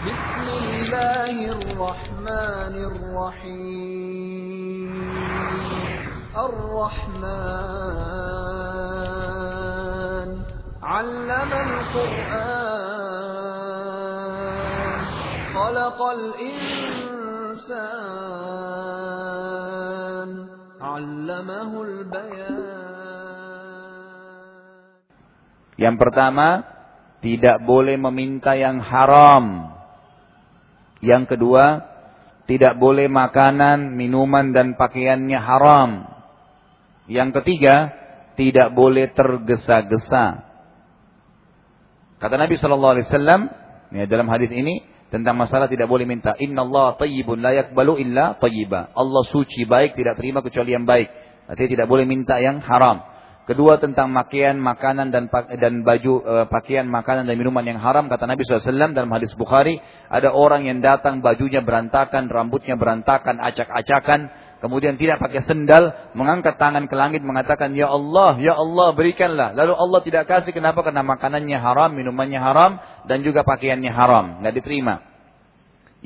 بسم الله الرحمن الرحيم. الرحمن. علم القرآن. خلق الإنسان. علمه البيان. Yang pertama, tidak boleh meminta yang haram. Yang kedua, tidak boleh makanan, minuman dan pakaiannya haram. Yang ketiga, tidak boleh tergesa-gesa. Kata Nabi Shallallahu Alaihi Wasallam ya, dalam hadis ini tentang masalah tidak boleh minta. Inna Allah tayyibun layak balu illa tayyiba. Allah suci baik tidak terima kecuali yang baik. Artinya tidak boleh minta yang haram. Kedua tentang pakaian, makanan dan dan baju e, pakaian, makanan dan minuman yang haram kata Nabi SAW dalam hadis Bukhari ada orang yang datang bajunya berantakan, rambutnya berantakan, acak-acakan, kemudian tidak pakai sendal, mengangkat tangan ke langit mengatakan ya Allah, ya Allah berikanlah. Lalu Allah tidak kasih kenapa? Karena makanannya haram, minumannya haram dan juga pakaiannya haram, nggak diterima.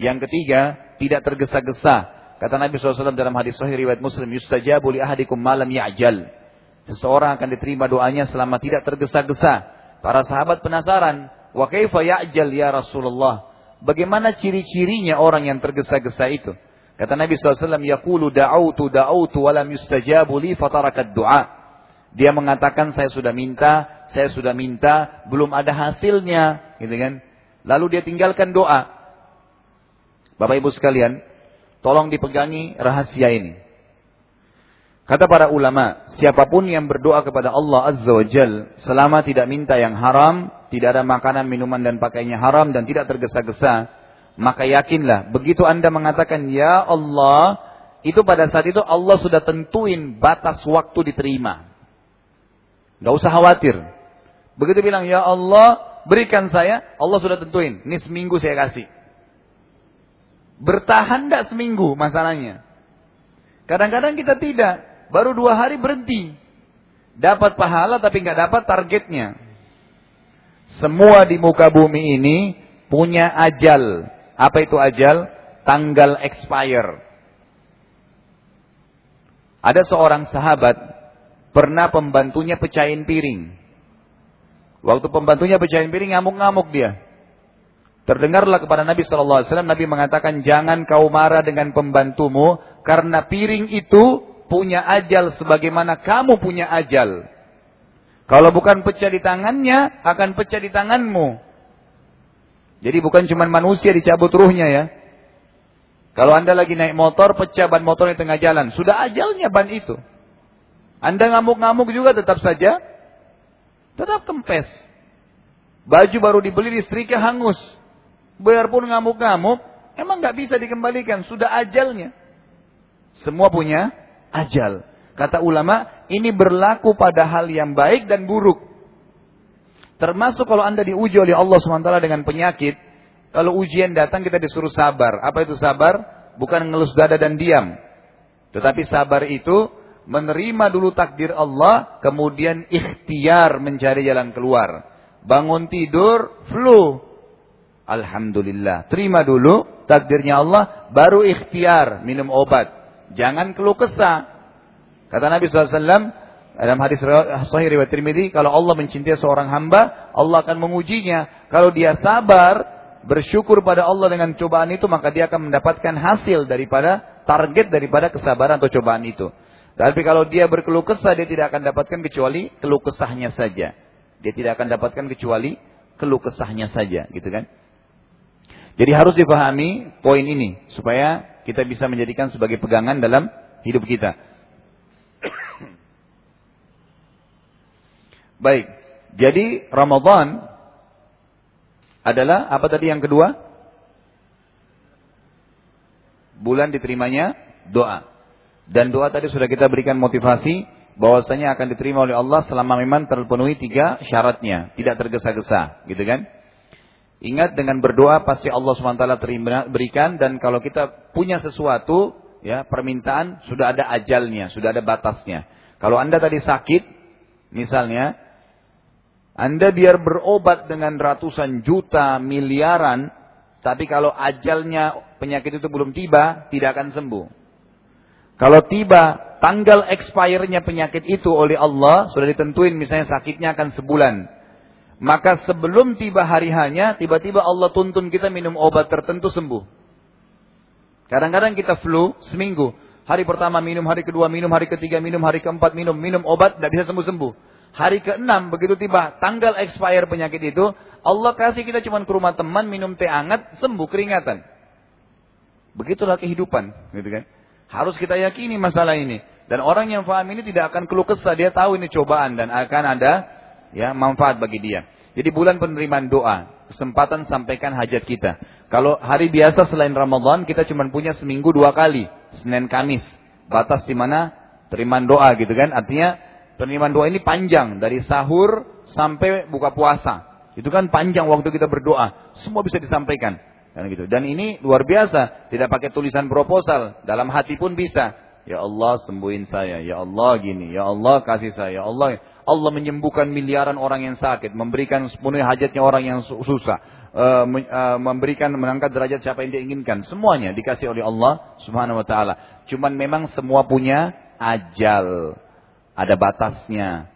Yang ketiga tidak tergesa-gesa. Kata Nabi SAW dalam hadis Sahih riwayat Muslim, yustajabu li ahadikum malam ya'jal. Seseorang akan diterima doanya selama tidak tergesa-gesa. Para sahabat penasaran, wa kaifa ya'jal ya Rasulullah? Bagaimana ciri-cirinya orang yang tergesa-gesa itu? Kata Nabi SAW, Yaqulu da'autu da'autu walam yustajabu li fatarakat du'a. Dia mengatakan, saya sudah minta, saya sudah minta, belum ada hasilnya. gitu kan? Lalu dia tinggalkan doa. Bapak Ibu sekalian, tolong dipegangi rahasia ini. Kata para ulama, siapa pun yang berdoa kepada Allah Azza wa Jal, selama tidak minta yang haram, tidak ada makanan, minuman dan pakaiannya haram dan tidak tergesa-gesa, maka yakinlah, begitu anda mengatakan, Ya Allah, itu pada saat itu Allah sudah tentuin batas waktu diterima. Gak usah khawatir. Begitu bilang, Ya Allah, berikan saya, Allah sudah tentuin. Ini seminggu saya kasih. Bertahan tidak seminggu masalahnya. Kadang-kadang kita tidak. Baru dua hari berhenti. Dapat pahala tapi nggak dapat targetnya. Semua di muka bumi ini punya ajal. Apa itu ajal? Tanggal expire. Ada seorang sahabat pernah pembantunya pecahin piring. Waktu pembantunya pecahin piring ngamuk-ngamuk dia. Terdengarlah kepada Nabi Wasallam Nabi mengatakan jangan kau marah dengan pembantumu karena piring itu punya ajal sebagaimana kamu punya ajal. Kalau bukan pecah di tangannya, akan pecah di tanganmu. Jadi bukan cuma manusia dicabut ruhnya ya. Kalau anda lagi naik motor, pecah ban motor di tengah jalan. Sudah ajalnya ban itu. Anda ngamuk-ngamuk juga tetap saja. Tetap kempes. Baju baru dibeli listriknya hangus. Biarpun ngamuk-ngamuk, emang nggak bisa dikembalikan. Sudah ajalnya. Semua punya ajal. Kata ulama, ini berlaku pada hal yang baik dan buruk. Termasuk kalau anda diuji oleh Allah SWT dengan penyakit, kalau ujian datang kita disuruh sabar. Apa itu sabar? Bukan ngelus dada dan diam. Tetapi sabar itu menerima dulu takdir Allah, kemudian ikhtiar mencari jalan keluar. Bangun tidur, flu. Alhamdulillah. Terima dulu takdirnya Allah, baru ikhtiar minum obat. Jangan keluh kesah. Kata Nabi SAW dalam hadis Sahih riwayat Tirmidzi, kalau Allah mencintai seorang hamba, Allah akan mengujinya. Kalau dia sabar, bersyukur pada Allah dengan cobaan itu, maka dia akan mendapatkan hasil daripada target daripada kesabaran atau cobaan itu. Tapi kalau dia berkeluh kesah, dia tidak akan dapatkan kecuali keluh kesahnya saja. Dia tidak akan dapatkan kecuali keluh kesahnya saja, gitu kan? Jadi harus dipahami poin ini supaya kita bisa menjadikan sebagai pegangan dalam hidup kita. Baik, jadi Ramadan adalah apa tadi yang kedua? Bulan diterimanya doa. Dan doa tadi sudah kita berikan motivasi bahwasanya akan diterima oleh Allah selama memang terpenuhi tiga syaratnya, tidak tergesa-gesa, gitu kan? Ingat dengan berdoa pasti Allah SWT terima, berikan dan kalau kita punya sesuatu, ya permintaan sudah ada ajalnya, sudah ada batasnya. Kalau Anda tadi sakit, misalnya, Anda biar berobat dengan ratusan juta, miliaran, Tapi kalau ajalnya penyakit itu belum tiba, tidak akan sembuh. Kalau tiba tanggal expire-nya penyakit itu oleh Allah, sudah ditentuin misalnya sakitnya akan sebulan. Maka sebelum tiba hari hanya, tiba-tiba Allah tuntun kita minum obat tertentu sembuh. Kadang-kadang kita flu seminggu. Hari pertama minum, hari kedua minum, hari ketiga minum, hari keempat minum, minum obat, tidak bisa sembuh-sembuh. Hari keenam begitu tiba tanggal expire penyakit itu, Allah kasih kita cuma ke rumah teman minum teh hangat sembuh keringatan. Begitulah kehidupan, gitu kan? Harus kita yakini masalah ini. Dan orang yang paham ini tidak akan keluh kesah, dia tahu ini cobaan dan akan ada ya manfaat bagi dia. Jadi bulan penerimaan doa, kesempatan sampaikan hajat kita. Kalau hari biasa selain Ramadan kita cuma punya seminggu dua kali, Senin Kamis. Batas di mana terimaan doa gitu kan. Artinya penerimaan doa ini panjang dari sahur sampai buka puasa. Itu kan panjang waktu kita berdoa. Semua bisa disampaikan. Dan gitu. Dan ini luar biasa, tidak pakai tulisan proposal, dalam hati pun bisa. Ya Allah sembuhin saya, ya Allah gini, ya Allah kasih saya, ya Allah. Allah menyembuhkan miliaran orang yang sakit, memberikan sepenuhnya hajatnya orang yang susah, uh, uh, memberikan mengangkat derajat siapa yang dia inginkan. Semuanya dikasih oleh Allah Subhanahu wa taala. Cuman memang semua punya ajal. Ada batasnya.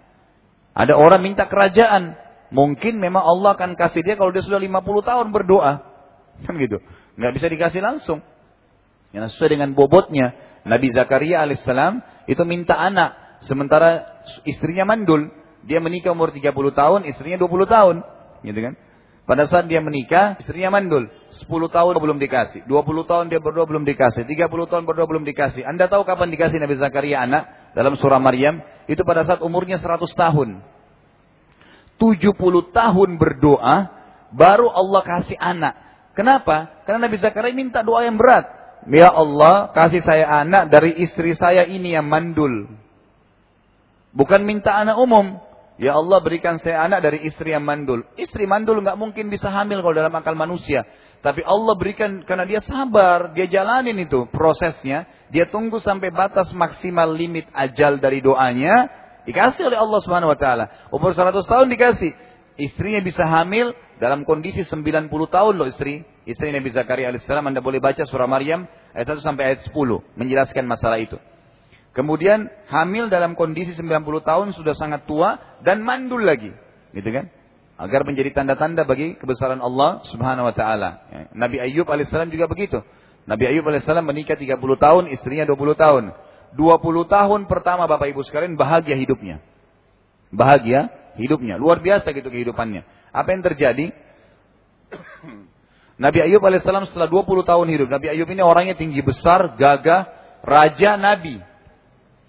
Ada orang minta kerajaan, Mungkin memang Allah akan kasih dia kalau dia sudah 50 tahun berdoa. Kan gitu. Nggak bisa dikasih langsung. Yang sesuai dengan bobotnya. Nabi Zakaria alaihissalam itu minta anak. Sementara istrinya mandul. Dia menikah umur 30 tahun, istrinya 20 tahun. Gitu kan. Pada saat dia menikah, istrinya mandul. 10 tahun belum dikasih. 20 tahun dia berdoa belum dikasih. 30 tahun berdoa belum dikasih. Anda tahu kapan dikasih Nabi Zakaria anak? Dalam surah Maryam. Itu pada saat umurnya 100 tahun. 70 tahun berdoa, baru Allah kasih anak. Kenapa? Karena Nabi Zakaria minta doa yang berat. Ya Allah, kasih saya anak dari istri saya ini yang mandul. Bukan minta anak umum. Ya Allah berikan saya anak dari istri yang mandul. Istri mandul nggak mungkin bisa hamil kalau dalam akal manusia. Tapi Allah berikan karena dia sabar, dia jalanin itu prosesnya. Dia tunggu sampai batas maksimal limit ajal dari doanya. Dikasih oleh Allah Subhanahu wa taala. Umur 100 tahun dikasih. Istrinya bisa hamil dalam kondisi 90 tahun loh istri. Istri Nabi Zakaria alaihissalam Anda boleh baca surah Maryam ayat 1 sampai ayat 10 menjelaskan masalah itu. Kemudian hamil dalam kondisi 90 tahun sudah sangat tua dan mandul lagi. Gitu kan? Agar menjadi tanda-tanda bagi kebesaran Allah subhanahu wa ta'ala. Ya, Nabi Ayub alaihissalam juga begitu. Nabi Ayub alaihissalam menikah 30 tahun, istrinya 20 tahun. 20 tahun pertama Bapak Ibu sekalian bahagia hidupnya. Bahagia hidupnya. Luar biasa gitu kehidupannya. Apa yang terjadi? Nabi Ayub alaihissalam setelah 20 tahun hidup. Nabi Ayub ini orangnya tinggi besar, gagah, raja Nabi.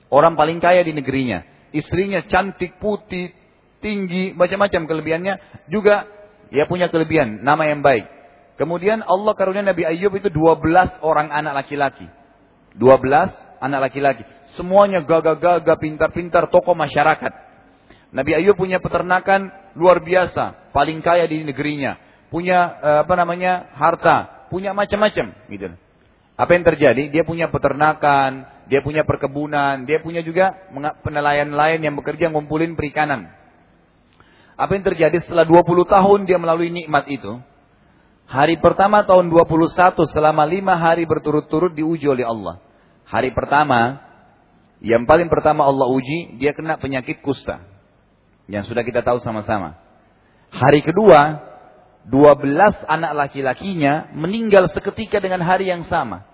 Orang paling kaya di negerinya. Istrinya cantik, putih, tinggi, macam-macam kelebihannya. Juga ya punya kelebihan, nama yang baik. Kemudian Allah karunia Nabi Ayub itu 12 orang anak laki-laki. 12 anak laki-laki. Semuanya gagah-gagah, pintar-pintar, tokoh masyarakat. Nabi Ayub punya peternakan luar biasa, paling kaya di negerinya. Punya eh, apa namanya harta, punya macam-macam, gitu. Apa yang terjadi? Dia punya peternakan, dia punya perkebunan, dia punya juga penelayan lain yang bekerja ngumpulin perikanan. Apa yang terjadi setelah 20 tahun dia melalui nikmat itu? Hari pertama tahun 21 selama lima hari berturut-turut diuji oleh Allah. Hari pertama, yang paling pertama Allah uji, dia kena penyakit kusta. Yang sudah kita tahu sama-sama. Hari kedua, 12 anak laki-lakinya meninggal seketika dengan hari yang sama.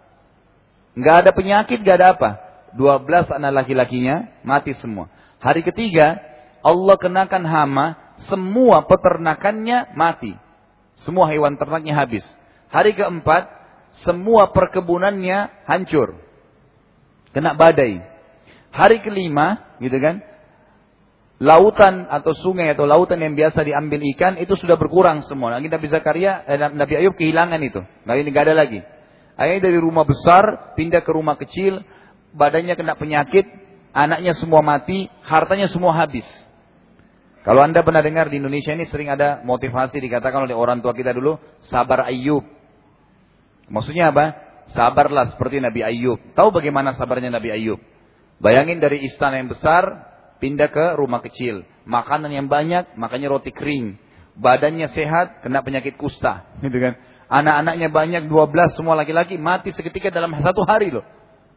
Nggak ada penyakit, nggak ada apa. 12 anak laki-lakinya mati semua. Hari ketiga, Allah kenakan hama, semua peternakannya mati. Semua hewan ternaknya habis. Hari keempat, semua perkebunannya hancur kena badai. Hari kelima, gitu kan? Lautan atau sungai atau lautan yang biasa diambil ikan itu sudah berkurang semua. Kita bisa karya eh, Nabi Ayub kehilangan itu. Nah, ini gak ada lagi. Akhirnya dari rumah besar pindah ke rumah kecil, badannya kena penyakit, anaknya semua mati, hartanya semua habis. Kalau anda pernah dengar di Indonesia ini sering ada motivasi dikatakan oleh orang tua kita dulu, sabar Ayub. Maksudnya apa? Sabarlah seperti Nabi Ayub. Tahu bagaimana sabarnya Nabi Ayub? Bayangin dari istana yang besar, pindah ke rumah kecil. Makanan yang banyak, makanya roti kering. Badannya sehat, kena penyakit kusta. Gitu kan? Anak-anaknya banyak 12 semua laki-laki mati seketika dalam satu hari loh.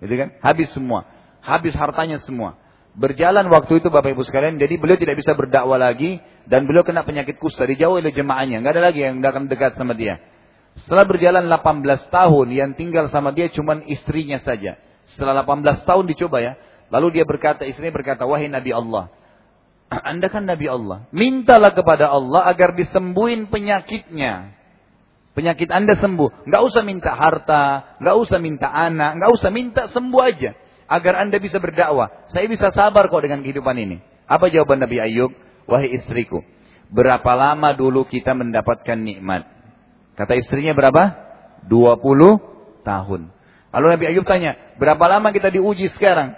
Gitu kan? Habis semua. Habis hartanya semua. Berjalan waktu itu Bapak Ibu sekalian, jadi beliau tidak bisa berdakwah lagi dan beliau kena penyakit kusta, dijauhi oleh jemaahnya, nggak ada lagi yang akan dekat sama dia. Setelah berjalan 18 tahun, yang tinggal sama dia cuma istrinya saja. Setelah 18 tahun dicoba ya, lalu dia berkata, istrinya berkata, wahai Nabi Allah, anda kan Nabi Allah, mintalah kepada Allah agar disembuhin penyakitnya. Penyakit Anda sembuh. Nggak usah minta harta, nggak usah minta anak, nggak usah minta sembuh aja. Agar Anda bisa berdakwah. Saya bisa sabar kok dengan kehidupan ini. Apa jawaban Nabi Ayub? Wahai istriku, berapa lama dulu kita mendapatkan nikmat? Kata istrinya berapa? 20 tahun. Lalu Nabi Ayub tanya, berapa lama kita diuji sekarang?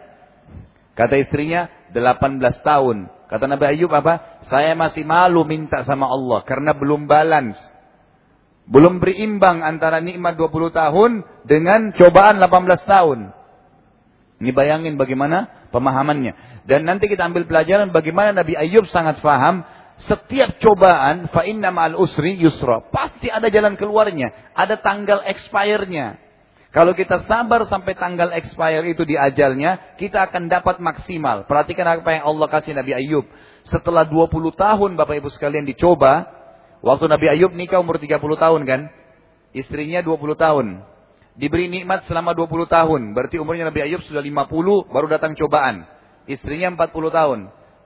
Kata istrinya, 18 tahun. Kata Nabi Ayub apa? Saya masih malu minta sama Allah karena belum balance. Belum berimbang antara nikmat 20 tahun dengan cobaan 18 tahun. Ini bayangin bagaimana pemahamannya. Dan nanti kita ambil pelajaran bagaimana Nabi Ayub sangat faham setiap cobaan fa inna ma'al usri yusra. Pasti ada jalan keluarnya, ada tanggal expire-nya. Kalau kita sabar sampai tanggal expire itu di ajalnya, kita akan dapat maksimal. Perhatikan apa yang Allah kasih Nabi Ayub. Setelah 20 tahun Bapak Ibu sekalian dicoba, Waktu Nabi Ayub nikah umur 30 tahun kan? Istrinya 20 tahun. Diberi nikmat selama 20 tahun. Berarti umurnya Nabi Ayub sudah 50 baru datang cobaan. Istrinya 40 tahun.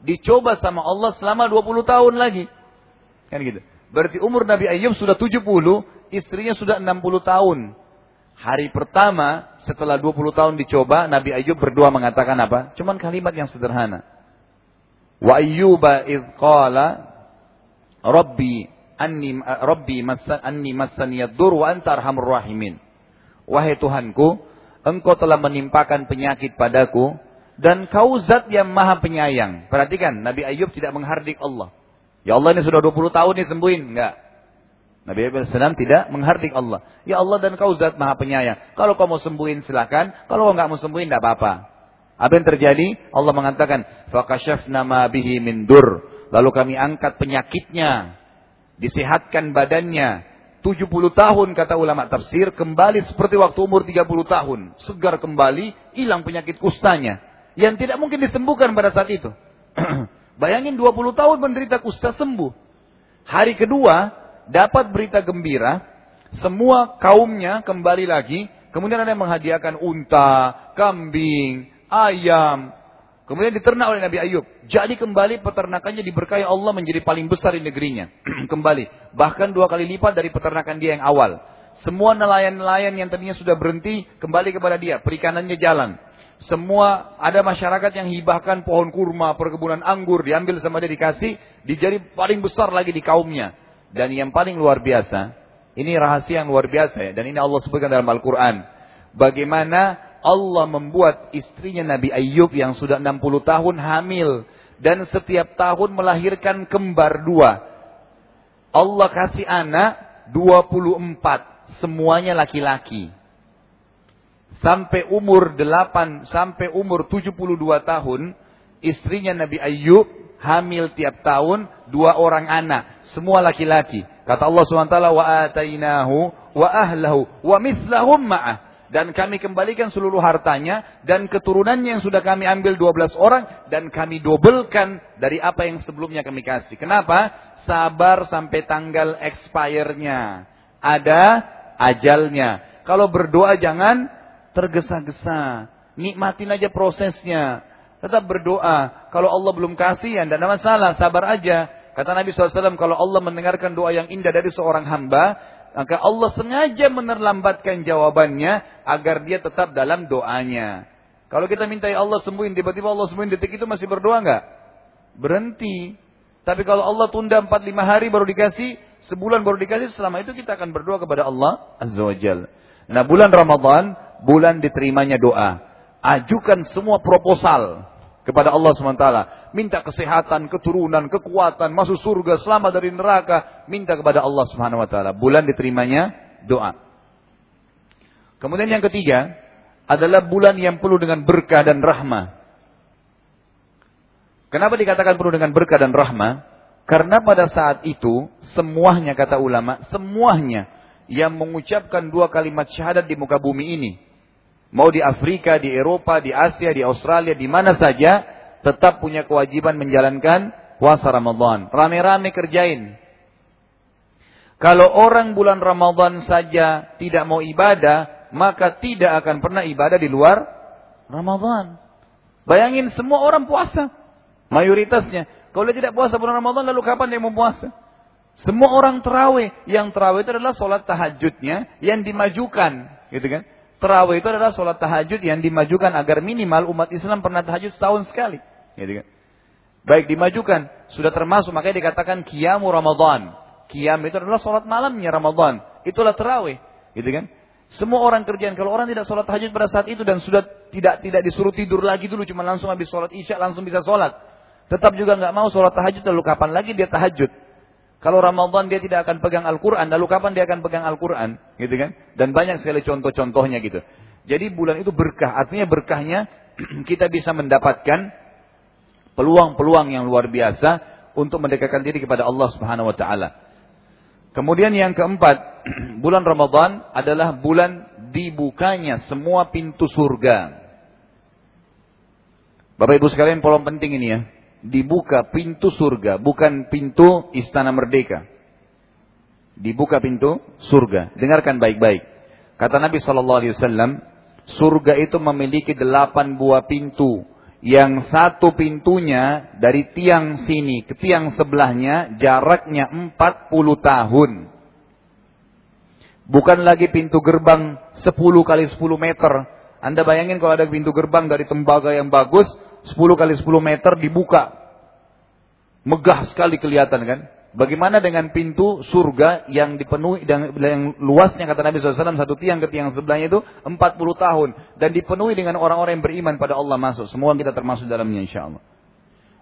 Dicoba sama Allah selama 20 tahun lagi. Kan gitu. Berarti umur Nabi Ayub sudah 70, istrinya sudah 60 tahun. Hari pertama setelah 20 tahun dicoba, Nabi Ayub berdua mengatakan apa? Cuman kalimat yang sederhana. Wa ayyuba idh qala Rabbi anni rabbi massan anni massaniyad dur wa anta arhamur rahimin. Wahai Tuhanku, engkau telah menimpakan penyakit padaku dan kau zat yang maha penyayang. Perhatikan, Nabi Ayub tidak menghardik Allah. Ya Allah ini sudah 20 tahun nih sembuhin, enggak. Nabi Ayub sedang tidak menghardik Allah. Ya Allah dan kau zat maha penyayang. Kalau kau mau sembuhin silakan, kalau kau enggak mau sembuhin enggak apa-apa. Apa yang terjadi? Allah mengatakan, "Fakashafna ma bihi min dur." Lalu kami angkat penyakitnya disehatkan badannya. 70 tahun kata ulama tafsir, kembali seperti waktu umur 30 tahun. Segar kembali, hilang penyakit kustanya. Yang tidak mungkin disembuhkan pada saat itu. Bayangin 20 tahun menderita kusta sembuh. Hari kedua, dapat berita gembira, semua kaumnya kembali lagi, kemudian ada yang menghadiahkan unta, kambing, ayam, Kemudian diternak oleh Nabi Ayub. Jadi kembali peternakannya diberkahi Allah menjadi paling besar di negerinya. kembali. Bahkan dua kali lipat dari peternakan dia yang awal. Semua nelayan-nelayan yang tadinya sudah berhenti kembali kepada dia. Perikanannya jalan. Semua ada masyarakat yang hibahkan pohon kurma, perkebunan anggur diambil sama dia dikasih, dijadi paling besar lagi di kaumnya. Dan yang paling luar biasa, ini rahasia yang luar biasa ya. Dan ini Allah sebutkan dalam Al-Quran. Bagaimana Allah membuat istrinya Nabi Ayub yang sudah 60 tahun hamil. Dan setiap tahun melahirkan kembar dua. Allah kasih anak 24. Semuanya laki-laki. Sampai umur 8, sampai umur 72 tahun. Istrinya Nabi Ayub hamil tiap tahun dua orang anak. Semua laki-laki. Kata Allah SWT, wa atainahu wa ahlahu wa mithlahum ma'ah dan kami kembalikan seluruh hartanya dan keturunannya yang sudah kami ambil 12 orang dan kami dobelkan dari apa yang sebelumnya kami kasih. Kenapa? Sabar sampai tanggal expire-nya. Ada ajalnya. Kalau berdoa jangan tergesa-gesa. Nikmatin aja prosesnya. Tetap berdoa. Kalau Allah belum kasih ya tidak ada masalah. Sabar aja. Kata Nabi SAW, kalau Allah mendengarkan doa yang indah dari seorang hamba, maka Allah sengaja menerlambatkan jawabannya agar dia tetap dalam doanya. Kalau kita minta ya Allah sembuhin, tiba-tiba Allah sembuhin detik itu masih berdoa nggak? Berhenti. Tapi kalau Allah tunda 4-5 hari baru dikasih, sebulan baru dikasih, selama itu kita akan berdoa kepada Allah Azza wa Jal. Nah bulan Ramadan, bulan diterimanya doa. Ajukan semua proposal kepada Allah SWT. Minta kesehatan, keturunan, kekuatan, masuk surga, selamat dari neraka. Minta kepada Allah Subhanahu Wa. Bulan diterimanya doa. Kemudian yang ketiga adalah bulan yang penuh dengan berkah dan rahmah. Kenapa dikatakan penuh dengan berkah dan rahmah? Karena pada saat itu semuanya kata ulama, semuanya yang mengucapkan dua kalimat syahadat di muka bumi ini. Mau di Afrika, di Eropa, di Asia, di Australia, di mana saja, tetap punya kewajiban menjalankan puasa Ramadan. Rame-rame kerjain. Kalau orang bulan Ramadan saja tidak mau ibadah, maka tidak akan pernah ibadah di luar Ramadan. Bayangin semua orang puasa. Mayoritasnya. Kalau dia tidak puasa bulan Ramadan, lalu kapan dia mau puasa? Semua orang terawih. Yang terawih itu adalah sholat tahajudnya yang dimajukan. Gitu kan? Terawih itu adalah sholat tahajud yang dimajukan agar minimal umat Islam pernah tahajud setahun sekali. Gitu kan? Baik dimajukan. Sudah termasuk makanya dikatakan kiamu Ramadan. Kiam itu adalah sholat malamnya Ramadan. Itulah terawih. Gitu kan? Semua orang kerjaan. Kalau orang tidak sholat tahajud pada saat itu dan sudah tidak tidak disuruh tidur lagi dulu. Cuma langsung habis sholat isya langsung bisa sholat. Tetap juga nggak mau sholat tahajud lalu kapan lagi dia tahajud? Kalau Ramadan dia tidak akan pegang Al-Quran, lalu kapan dia akan pegang Al-Quran? Gitu kan? Dan banyak sekali contoh-contohnya gitu. Jadi bulan itu berkah. Artinya berkahnya kita bisa mendapatkan peluang-peluang yang luar biasa untuk mendekatkan diri kepada Allah Subhanahu wa taala. Kemudian yang keempat, bulan Ramadan adalah bulan dibukanya semua pintu surga. Bapak Ibu sekalian, pola penting ini ya dibuka pintu surga, bukan pintu istana merdeka. Dibuka pintu surga. Dengarkan baik-baik. Kata Nabi Shallallahu Alaihi Wasallam, surga itu memiliki delapan buah pintu. Yang satu pintunya dari tiang sini ke tiang sebelahnya jaraknya 40 tahun. Bukan lagi pintu gerbang 10 kali 10 meter. Anda bayangin kalau ada pintu gerbang dari tembaga yang bagus, 10 kali 10 meter dibuka. Megah sekali kelihatan kan. Bagaimana dengan pintu surga yang dipenuhi dan yang luasnya kata Nabi SAW satu tiang ke tiang sebelahnya itu 40 tahun dan dipenuhi dengan orang-orang yang beriman pada Allah masuk. Semua kita termasuk dalamnya insya Allah.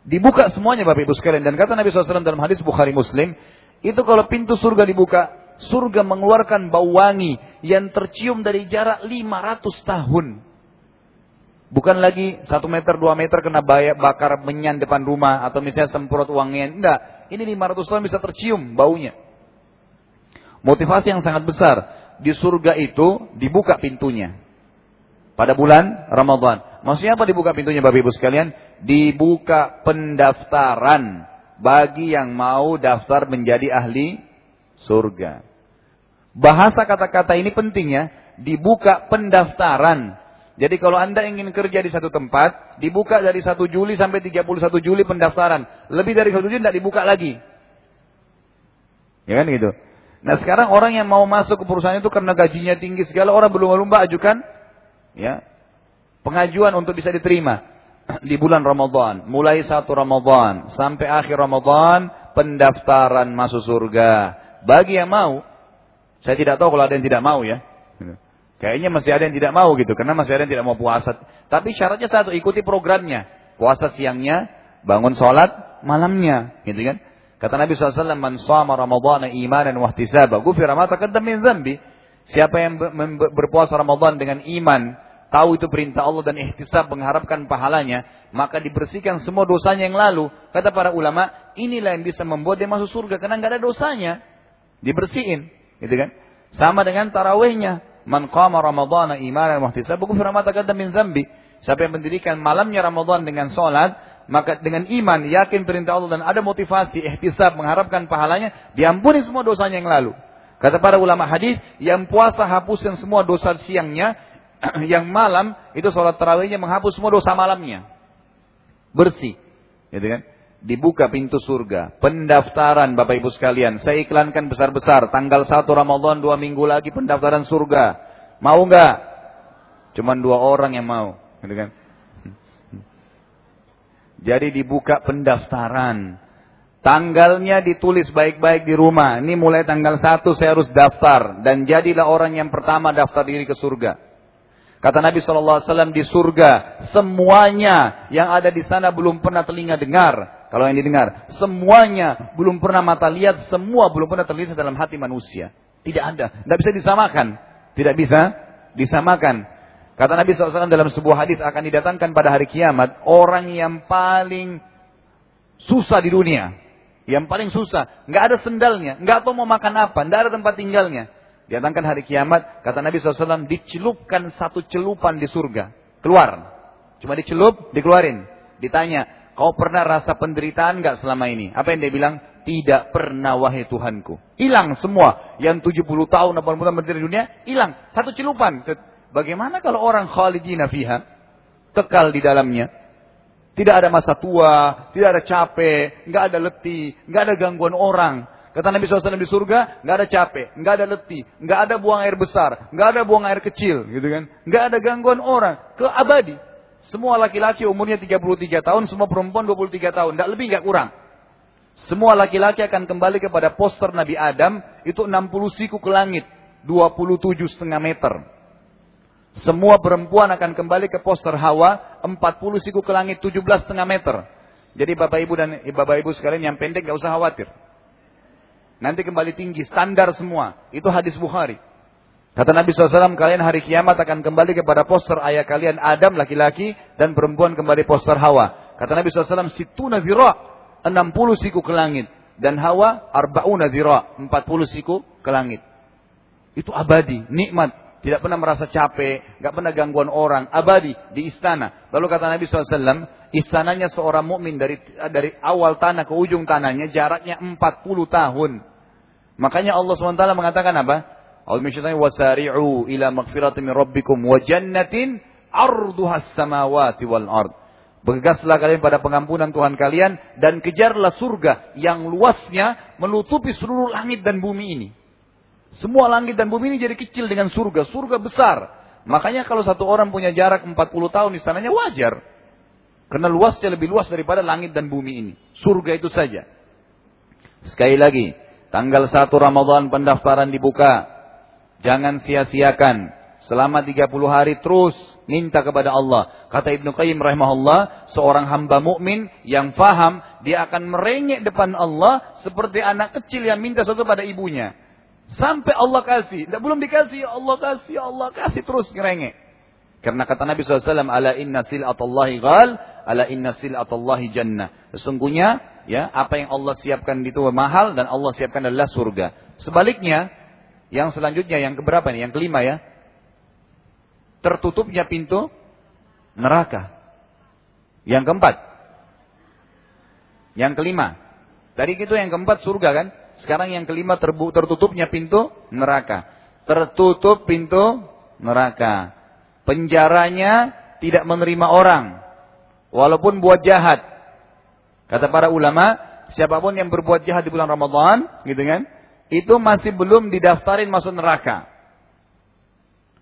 Dibuka semuanya Bapak Ibu sekalian dan kata Nabi SAW dalam hadis Bukhari Muslim itu kalau pintu surga dibuka surga mengeluarkan bau wangi yang tercium dari jarak 500 tahun. Bukan lagi satu meter, dua meter kena bayar, bakar menyan depan rumah atau misalnya semprot wangian. Enggak. Ini 500 tahun bisa tercium baunya. Motivasi yang sangat besar. Di surga itu dibuka pintunya. Pada bulan Ramadan. Maksudnya apa dibuka pintunya Bapak Ibu sekalian? Dibuka pendaftaran bagi yang mau daftar menjadi ahli surga. Bahasa kata-kata ini penting ya. Dibuka pendaftaran jadi kalau Anda ingin kerja di satu tempat, dibuka dari 1 Juli sampai 31 Juli pendaftaran. Lebih dari 1 Juli tidak dibuka lagi. Ya kan gitu. Nah sekarang orang yang mau masuk ke perusahaan itu karena gajinya tinggi segala orang belum lumba ajukan ya pengajuan untuk bisa diterima di bulan Ramadan. Mulai satu Ramadan sampai akhir Ramadan pendaftaran masuk surga. Bagi yang mau, saya tidak tahu kalau ada yang tidak mau ya. Kayaknya masih ada yang tidak mau gitu, karena masih ada yang tidak mau puasa. Tapi syaratnya satu, ikuti programnya. Puasa siangnya, bangun sholat malamnya, gitu kan? Kata Nabi SAW, Man sama Ramadhan imanan wahtisaba, gufira ma taqaddam min zambi. Siapa yang berpuasa Ramadan dengan iman, tahu itu perintah Allah dan ihtisab mengharapkan pahalanya, maka dibersihkan semua dosanya yang lalu. Kata para ulama, inilah yang bisa membuat dia masuk surga karena nggak ada dosanya. Dibersihin, gitu kan? Sama dengan tarawehnya. Man qama Ramadhana imanan wa ihtisaban ghufira ma min dzambi. Siapa yang mendirikan malamnya Ramadan dengan salat, maka dengan iman, yakin perintah Allah dan ada motivasi, ihtisab, mengharapkan pahalanya, diampuni semua dosanya yang lalu. Kata para ulama hadis, yang puasa hapuskan semua dosa siangnya, yang malam itu sholat tarawihnya menghapus semua dosa malamnya. Bersih. Gitu kan? Dibuka pintu surga. Pendaftaran Bapak Ibu sekalian. Saya iklankan besar-besar. Tanggal 1 Ramadan, dua minggu lagi pendaftaran surga. Mau nggak? Cuman dua orang yang mau. Gitu kan? Jadi dibuka pendaftaran. Tanggalnya ditulis baik-baik di rumah. Ini mulai tanggal 1 saya harus daftar. Dan jadilah orang yang pertama daftar diri ke surga. Kata Nabi SAW di surga, semuanya yang ada di sana belum pernah telinga dengar. Kalau yang didengar, semuanya belum pernah mata lihat, semua belum pernah terlihat dalam hati manusia. Tidak ada, tidak bisa disamakan. Tidak bisa disamakan. Kata Nabi SAW dalam sebuah hadis akan didatangkan pada hari kiamat orang yang paling susah di dunia, yang paling susah, nggak ada sendalnya, nggak tahu mau makan apa, nggak ada tempat tinggalnya. Didatangkan hari kiamat, kata Nabi SAW, dicelupkan satu celupan di surga. Keluar. Cuma dicelup, dikeluarin. Ditanya, kau pernah rasa penderitaan nggak selama ini? Apa yang dia bilang? Tidak pernah wahai Tuhanku. Hilang semua. Yang 70 tahun, 80 tahun di dunia, hilang. Satu celupan. Bagaimana kalau orang khalidina fiha? Kekal di dalamnya. Tidak ada masa tua, tidak ada capek, nggak ada letih, nggak ada gangguan orang. Kata Nabi SAW di surga, nggak ada capek, nggak ada letih, nggak ada buang air besar, nggak ada buang air kecil, gitu kan? Nggak ada gangguan orang, ke abadi. Semua laki-laki umurnya 33 tahun, semua perempuan 23 tahun, nggak lebih nggak kurang. Semua laki-laki akan kembali kepada poster Nabi Adam, itu 60 siku ke langit, 27 setengah meter. Semua perempuan akan kembali ke poster Hawa, 40 siku ke langit, 17 setengah meter. Jadi bapak ibu dan bapak ibu sekalian yang pendek gak usah khawatir. Nanti kembali tinggi, standar semua. Itu hadis Bukhari. Kata Nabi SAW, kalian hari kiamat akan kembali kepada poster ayah kalian Adam laki-laki dan perempuan kembali poster Hawa. Kata Nabi SAW, situna zira' 60 siku ke langit. Dan Hawa arba'una zira, 40 siku ke langit. Itu abadi, nikmat. Tidak pernah merasa capek, nggak pernah gangguan orang, abadi di istana. Lalu kata Nabi SAW, istananya seorang mukmin dari dari awal tanah ke ujung tanahnya jaraknya 40 tahun. Makanya Allah SWT mengatakan apa? Allah wasari'u ila magfiratin min rabbikum wa jannatin arduhas samawati wal ard. Bergegaslah kalian pada pengampunan Tuhan kalian dan kejarlah surga yang luasnya menutupi seluruh langit dan bumi ini. Semua langit dan bumi ini jadi kecil dengan surga. Surga besar. Makanya kalau satu orang punya jarak 40 tahun istananya wajar. Karena luasnya lebih luas daripada langit dan bumi ini. Surga itu saja. Sekali lagi, tanggal 1 Ramadan pendaftaran dibuka. Jangan sia-siakan. Selama 30 hari terus minta kepada Allah. Kata Ibnu Qayyim rahimahullah, seorang hamba mukmin yang faham, dia akan merengek depan Allah seperti anak kecil yang minta sesuatu pada ibunya. Sampai Allah kasih. Tidak belum dikasih, ya Allah kasih, ya Allah kasih terus ngerengek. Karena kata Nabi SAW, ala inna sil'atallahi ghal, ala inna sil'atallahi jannah. Sesungguhnya, ya, apa yang Allah siapkan itu mahal dan Allah siapkan adalah surga. Sebaliknya, yang selanjutnya, yang keberapa nih? Yang kelima ya tertutupnya pintu neraka. Yang keempat. Yang kelima. Tadi itu yang keempat surga kan? Sekarang yang kelima tertutupnya pintu neraka. Tertutup pintu neraka. Penjaranya tidak menerima orang. Walaupun buat jahat. Kata para ulama, siapa pun yang berbuat jahat di bulan Ramadan, gitu kan? Itu masih belum didaftarin masuk neraka.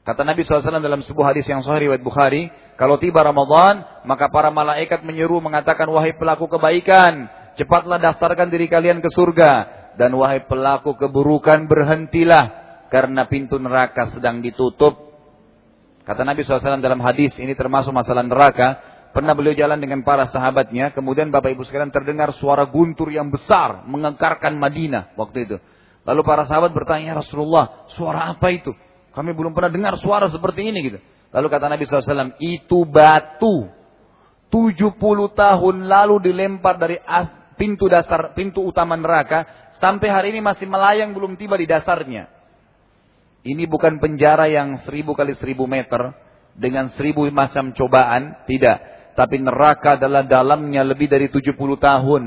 Kata Nabi SAW dalam sebuah hadis yang sahih riwayat Bukhari, kalau tiba Ramadan, maka para malaikat menyeru mengatakan, wahai pelaku kebaikan, cepatlah daftarkan diri kalian ke surga. Dan wahai pelaku keburukan, berhentilah, karena pintu neraka sedang ditutup. Kata Nabi SAW dalam hadis, ini termasuk masalah neraka, pernah beliau jalan dengan para sahabatnya, kemudian Bapak Ibu sekalian terdengar suara guntur yang besar, mengengkarkan Madinah waktu itu. Lalu para sahabat bertanya, ya Rasulullah, suara apa itu? Kami belum pernah dengar suara seperti ini gitu. Lalu kata Nabi SAW, itu batu. 70 tahun lalu dilempar dari pintu dasar, pintu utama neraka. Sampai hari ini masih melayang belum tiba di dasarnya. Ini bukan penjara yang seribu kali seribu meter. Dengan seribu macam cobaan. Tidak. Tapi neraka adalah dalamnya lebih dari 70 tahun.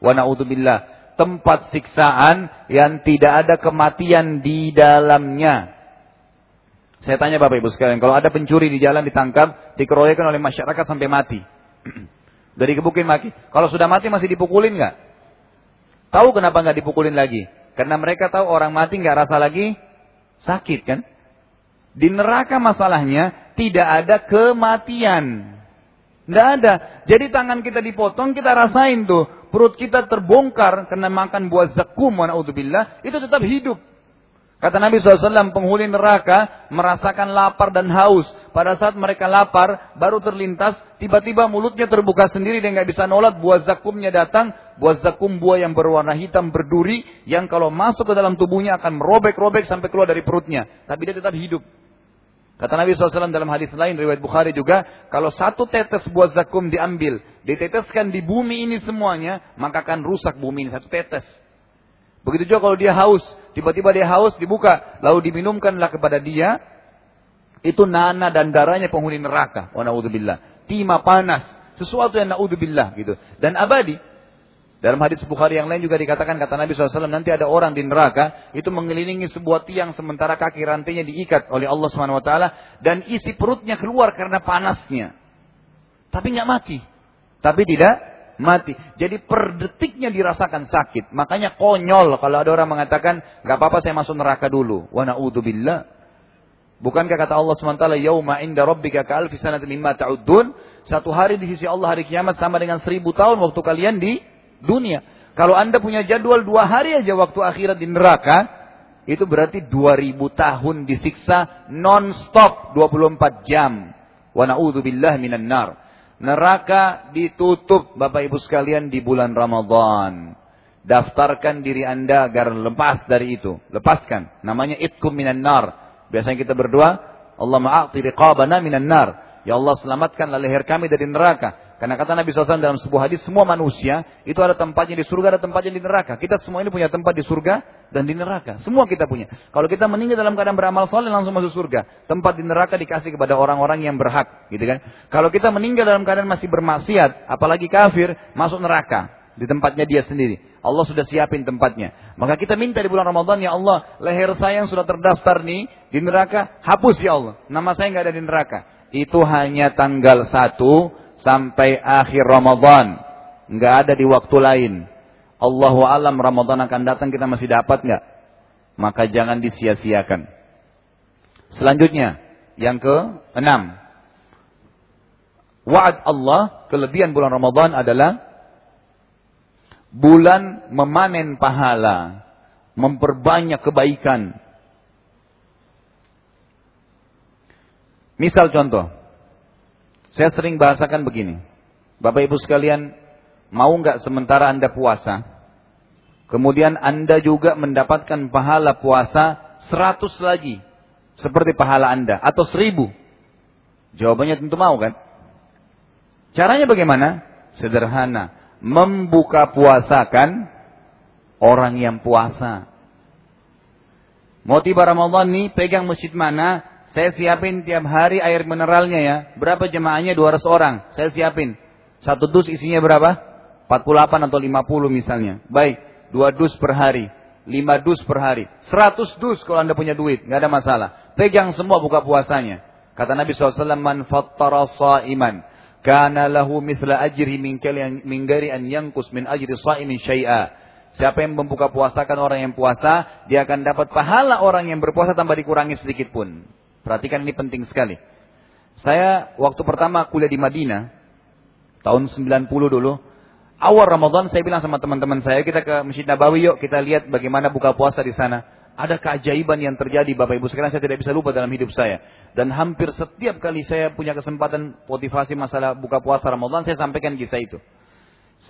Wa na'udzubillah. Tempat siksaan yang tidak ada kematian di dalamnya. Saya tanya Bapak Ibu sekalian, kalau ada pencuri di jalan ditangkap, dikeroyokkan oleh masyarakat sampai mati. Dari kebukin mati. Kalau sudah mati masih dipukulin nggak? Tahu kenapa nggak dipukulin lagi? Karena mereka tahu orang mati nggak rasa lagi sakit kan? Di neraka masalahnya tidak ada kematian. Tidak ada. Jadi tangan kita dipotong, kita rasain tuh. Perut kita terbongkar karena makan buah zakum, wa itu tetap hidup. Kata Nabi SAW, penghuni neraka merasakan lapar dan haus. Pada saat mereka lapar, baru terlintas, tiba-tiba mulutnya terbuka sendiri dan nggak bisa nolak. Buah zakumnya datang, buah zakum buah yang berwarna hitam berduri, yang kalau masuk ke dalam tubuhnya akan merobek-robek sampai keluar dari perutnya. Tapi dia tetap hidup. Kata Nabi SAW dalam hadis lain, riwayat Bukhari juga, kalau satu tetes buah zakum diambil, diteteskan di bumi ini semuanya, maka akan rusak bumi ini, satu tetes. Begitu juga kalau dia haus, tiba-tiba dia haus, dibuka, lalu diminumkanlah kepada dia itu nana dan darahnya penghuni neraka. Wa naudzubillah. Timah panas, sesuatu yang naudzubillah gitu. Dan abadi. Dalam hadis Bukhari yang lain juga dikatakan kata Nabi SAW nanti ada orang di neraka itu mengelilingi sebuah tiang sementara kaki rantainya diikat oleh Allah SWT dan isi perutnya keluar karena panasnya. Tapi nggak mati. Tapi tidak mati. Jadi per detiknya dirasakan sakit. Makanya konyol kalau ada orang mengatakan nggak apa-apa saya masuk neraka dulu. Wa naudzubillah. Bukankah kata Allah SWT, Yawma inda rabbika ka'alfi sanatin mimma ta'udun. Satu hari di sisi Allah hari kiamat sama dengan seribu tahun waktu kalian di dunia. Kalau anda punya jadwal dua hari aja waktu akhirat di neraka, itu berarti dua ribu tahun disiksa non-stop 24 jam. Wa na'udzubillah minan nar. Neraka ditutup Bapak Ibu sekalian di bulan Ramadan. Daftarkan diri anda agar lepas dari itu. Lepaskan. Namanya itkum minan nar Biasanya kita berdoa, Allah ma'ati riqabana minan nar. Ya Allah selamatkanlah leher kami dari neraka. Karena kata Nabi SAW dalam sebuah hadis, semua manusia itu ada tempatnya di surga, ada tempatnya di neraka. Kita semua ini punya tempat di surga dan di neraka. Semua kita punya. Kalau kita meninggal dalam keadaan beramal soleh langsung masuk surga. Tempat di neraka dikasih kepada orang-orang yang berhak. gitu kan? Kalau kita meninggal dalam keadaan masih bermaksiat, apalagi kafir, masuk neraka. Di tempatnya dia sendiri. Allah sudah siapin tempatnya. Maka kita minta di bulan Ramadan, ya Allah, leher saya yang sudah terdaftar nih di neraka, hapus ya Allah. Nama saya nggak ada di neraka. Itu hanya tanggal 1 sampai akhir Ramadan. Nggak ada di waktu lain. Allahu alam Ramadan akan datang kita masih dapat nggak? Maka jangan disia-siakan. Selanjutnya, yang ke enam. Wa'ad Allah, kelebihan bulan Ramadan adalah bulan memanen pahala, memperbanyak kebaikan. Misal contoh, saya sering bahasakan begini. Bapak Ibu sekalian, mau nggak sementara Anda puasa, kemudian Anda juga mendapatkan pahala puasa seratus lagi, seperti pahala Anda, atau seribu? Jawabannya tentu mau kan? Caranya bagaimana? Sederhana membuka puasakan orang yang puasa. Mau tiba Ramadan nih, pegang masjid mana, saya siapin tiap hari air mineralnya ya. Berapa jemaahnya? 200 orang. Saya siapin. Satu dus isinya berapa? 48 atau 50 misalnya. Baik, dua dus per hari. lima dus per hari. 100 dus kalau anda punya duit. nggak ada masalah. Pegang semua buka puasanya. Kata Nabi SAW, Man fattara sa'iman kana lahu mithla ajri min min gari an yankus min ajri sha'imin syai'a. Siapa yang membuka puasakan orang yang puasa, dia akan dapat pahala orang yang berpuasa tanpa dikurangi sedikit pun. Perhatikan ini penting sekali. Saya waktu pertama kuliah di Madinah, tahun 90 dulu, awal Ramadan saya bilang sama teman-teman saya, kita ke Masjid Nabawi yuk, kita lihat bagaimana buka puasa di sana. Ada keajaiban yang terjadi Bapak Ibu sekalian saya tidak bisa lupa dalam hidup saya. Dan hampir setiap kali saya punya kesempatan motivasi masalah buka puasa Ramadan, saya sampaikan kisah itu.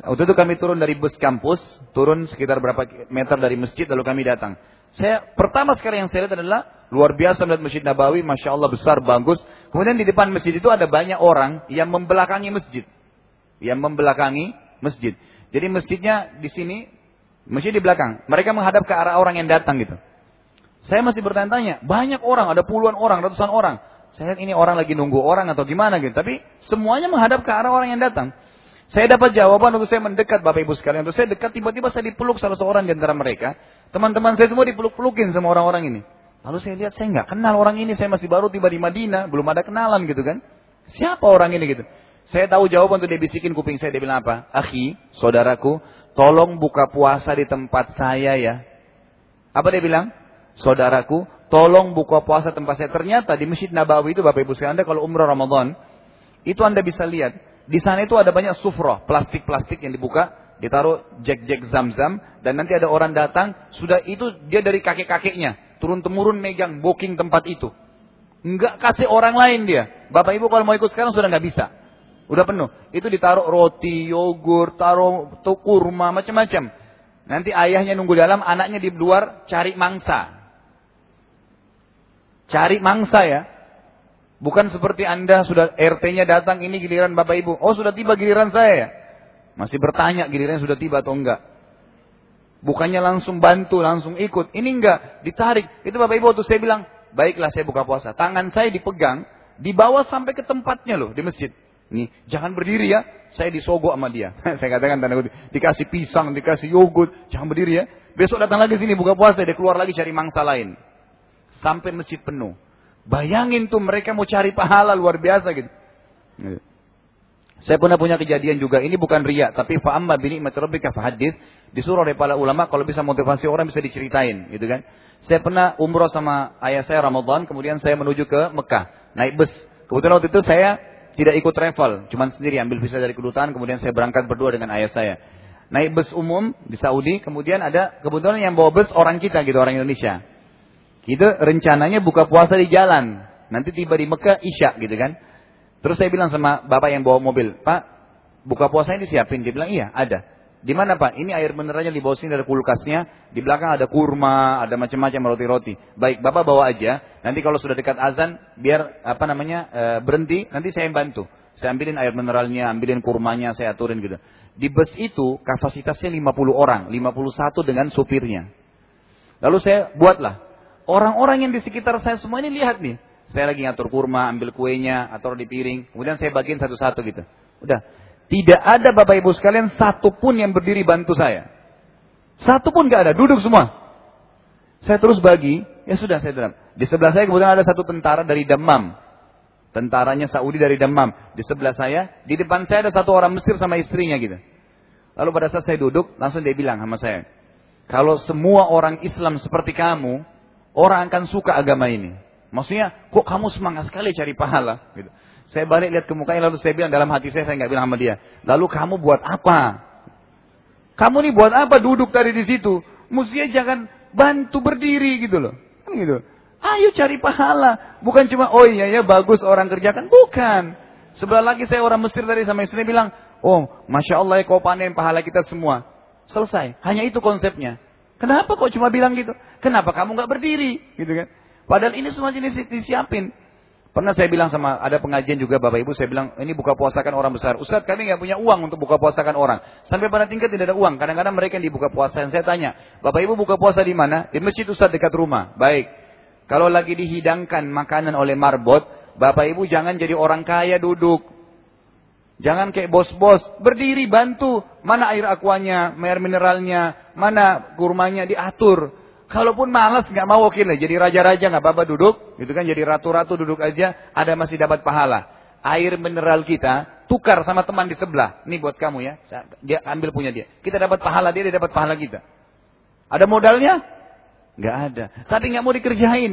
Waktu itu kami turun dari bus kampus, turun sekitar berapa meter dari masjid, lalu kami datang. Saya pertama sekali yang saya lihat adalah luar biasa melihat masjid Nabawi, masya Allah besar, bagus. Kemudian di depan masjid itu ada banyak orang yang membelakangi masjid, yang membelakangi masjid. Jadi masjidnya di sini, masjid di belakang. Mereka menghadap ke arah orang yang datang gitu. Saya masih bertanya-tanya, banyak orang, ada puluhan orang, ratusan orang. Saya lihat ini orang lagi nunggu orang atau gimana gitu. Tapi semuanya menghadap ke arah orang yang datang. Saya dapat jawaban untuk saya mendekat Bapak Ibu sekalian. Untuk saya dekat tiba-tiba saya dipeluk salah seorang di antara mereka. Teman-teman saya semua dipeluk-pelukin sama orang-orang ini. Lalu saya lihat saya nggak kenal orang ini. Saya masih baru tiba di Madinah, belum ada kenalan gitu kan. Siapa orang ini gitu? Saya tahu jawaban untuk dia bisikin kuping saya. Dia bilang apa? Akhi, saudaraku, tolong buka puasa di tempat saya ya. Apa dia bilang? saudaraku, tolong buka puasa tempat saya. Ternyata di Masjid Nabawi itu Bapak Ibu sekalian, Anda kalau umrah Ramadan, itu Anda bisa lihat. Di sana itu ada banyak sufrah, plastik-plastik yang dibuka, ditaruh jek-jek zam-zam, dan nanti ada orang datang, sudah itu dia dari kakek-kakeknya, turun-temurun megang booking tempat itu. Enggak kasih orang lain dia. Bapak Ibu kalau mau ikut sekarang sudah nggak bisa. Udah penuh. Itu ditaruh roti, yogurt, taruh kurma, macam-macam. Nanti ayahnya nunggu dalam, anaknya di luar cari mangsa. Cari mangsa ya. Bukan seperti Anda sudah RT-nya datang ini giliran Bapak Ibu. Oh sudah tiba giliran saya ya. Masih bertanya gilirannya sudah tiba atau enggak. Bukannya langsung bantu, langsung ikut. Ini enggak, ditarik. Itu Bapak Ibu waktu saya bilang, baiklah saya buka puasa. Tangan saya dipegang, dibawa sampai ke tempatnya loh, di masjid. Nih, jangan berdiri ya. Saya disogok sama dia. saya katakan tanda kutip, dikasih pisang, dikasih yogurt, jangan berdiri ya. Besok datang lagi sini buka puasa, dia keluar lagi cari mangsa lain. Sampai masjid penuh. Bayangin tuh mereka mau cari pahala luar biasa gitu. Saya pernah punya kejadian juga. Ini bukan riak, tapi fa'amma bini rabbika fahadith. Disuruh oleh para ulama kalau bisa motivasi orang bisa diceritain, gitu kan. Saya pernah umroh sama ayah saya Ramadan, kemudian saya menuju ke Mekah, naik bus. Kebetulan waktu itu saya tidak ikut travel, cuma sendiri ambil visa dari kedutaan, kemudian saya berangkat berdua dengan ayah saya. Naik bus umum di Saudi, kemudian ada kebetulan yang bawa bus orang kita gitu, orang Indonesia. Kita rencananya buka puasa di jalan, nanti tiba di Mekah Isya gitu kan. Terus saya bilang sama bapak yang bawa mobil, Pak, buka puasa ini siapin. Dia bilang, iya ada. Di mana Pak? Ini air mineralnya di bawah sini dari kulkasnya. Di belakang ada kurma, ada macam-macam roti-roti. Baik, Bapak bawa aja. Nanti kalau sudah dekat azan, biar apa namanya e, berhenti. Nanti saya yang bantu. Saya ambilin air mineralnya, ambilin kurmanya, saya aturin gitu. Di bus itu kapasitasnya 50 orang, 51 dengan supirnya. Lalu saya buatlah. Orang-orang yang di sekitar saya semua ini lihat nih. Saya lagi ngatur kurma, ambil kuenya, atau di piring. Kemudian saya bagiin satu-satu gitu. Udah. Tidak ada Bapak Ibu sekalian satu pun yang berdiri bantu saya. Satu pun gak ada, duduk semua. Saya terus bagi, ya sudah saya dalam. Di sebelah saya kemudian ada satu tentara dari Damam. Tentaranya Saudi dari Damam. Di sebelah saya, di depan saya ada satu orang Mesir sama istrinya gitu. Lalu pada saat saya duduk, langsung dia bilang sama saya. Kalau semua orang Islam seperti kamu, orang akan suka agama ini. Maksudnya, kok kamu semangat sekali cari pahala? Gitu. Saya balik lihat ke mukanya lalu saya bilang dalam hati saya, saya nggak bilang sama dia. Lalu kamu buat apa? Kamu nih buat apa duduk tadi di situ? Mestinya jangan bantu berdiri gitu loh. Kan gitu. Ayo cari pahala. Bukan cuma, oh iya ya bagus orang kerjakan. Bukan. Sebelah lagi saya orang Mesir tadi sama istri bilang, oh Masya Allah ya kau panen pahala kita semua. Selesai. Hanya itu konsepnya. Kenapa kok cuma bilang gitu? Kenapa kamu nggak berdiri? Gitu kan? Padahal ini semua jenis disiapin. Pernah saya bilang sama ada pengajian juga Bapak Ibu, saya bilang ini buka puasakan orang besar. Ustaz kami nggak punya uang untuk buka puasakan orang. Sampai pada tingkat tidak ada uang. Kadang-kadang mereka yang dibuka puasa. Yang saya tanya, Bapak Ibu buka puasa di mana? Di masjid Ustaz dekat rumah. Baik. Kalau lagi dihidangkan makanan oleh marbot, Bapak Ibu jangan jadi orang kaya duduk. Jangan kayak bos-bos. Berdiri, bantu. Mana air aquanya, air mineralnya, mana kurmanya diatur. Kalaupun malas nggak mau oke lah, jadi raja-raja nggak apa-apa duduk, gitu kan? Jadi ratu-ratu duduk aja, ada masih dapat pahala. Air mineral kita tukar sama teman di sebelah. Ini buat kamu ya, dia ambil punya dia. Kita dapat pahala dia, dia dapat pahala kita. Ada modalnya? Nggak ada. Tapi nggak mau dikerjain.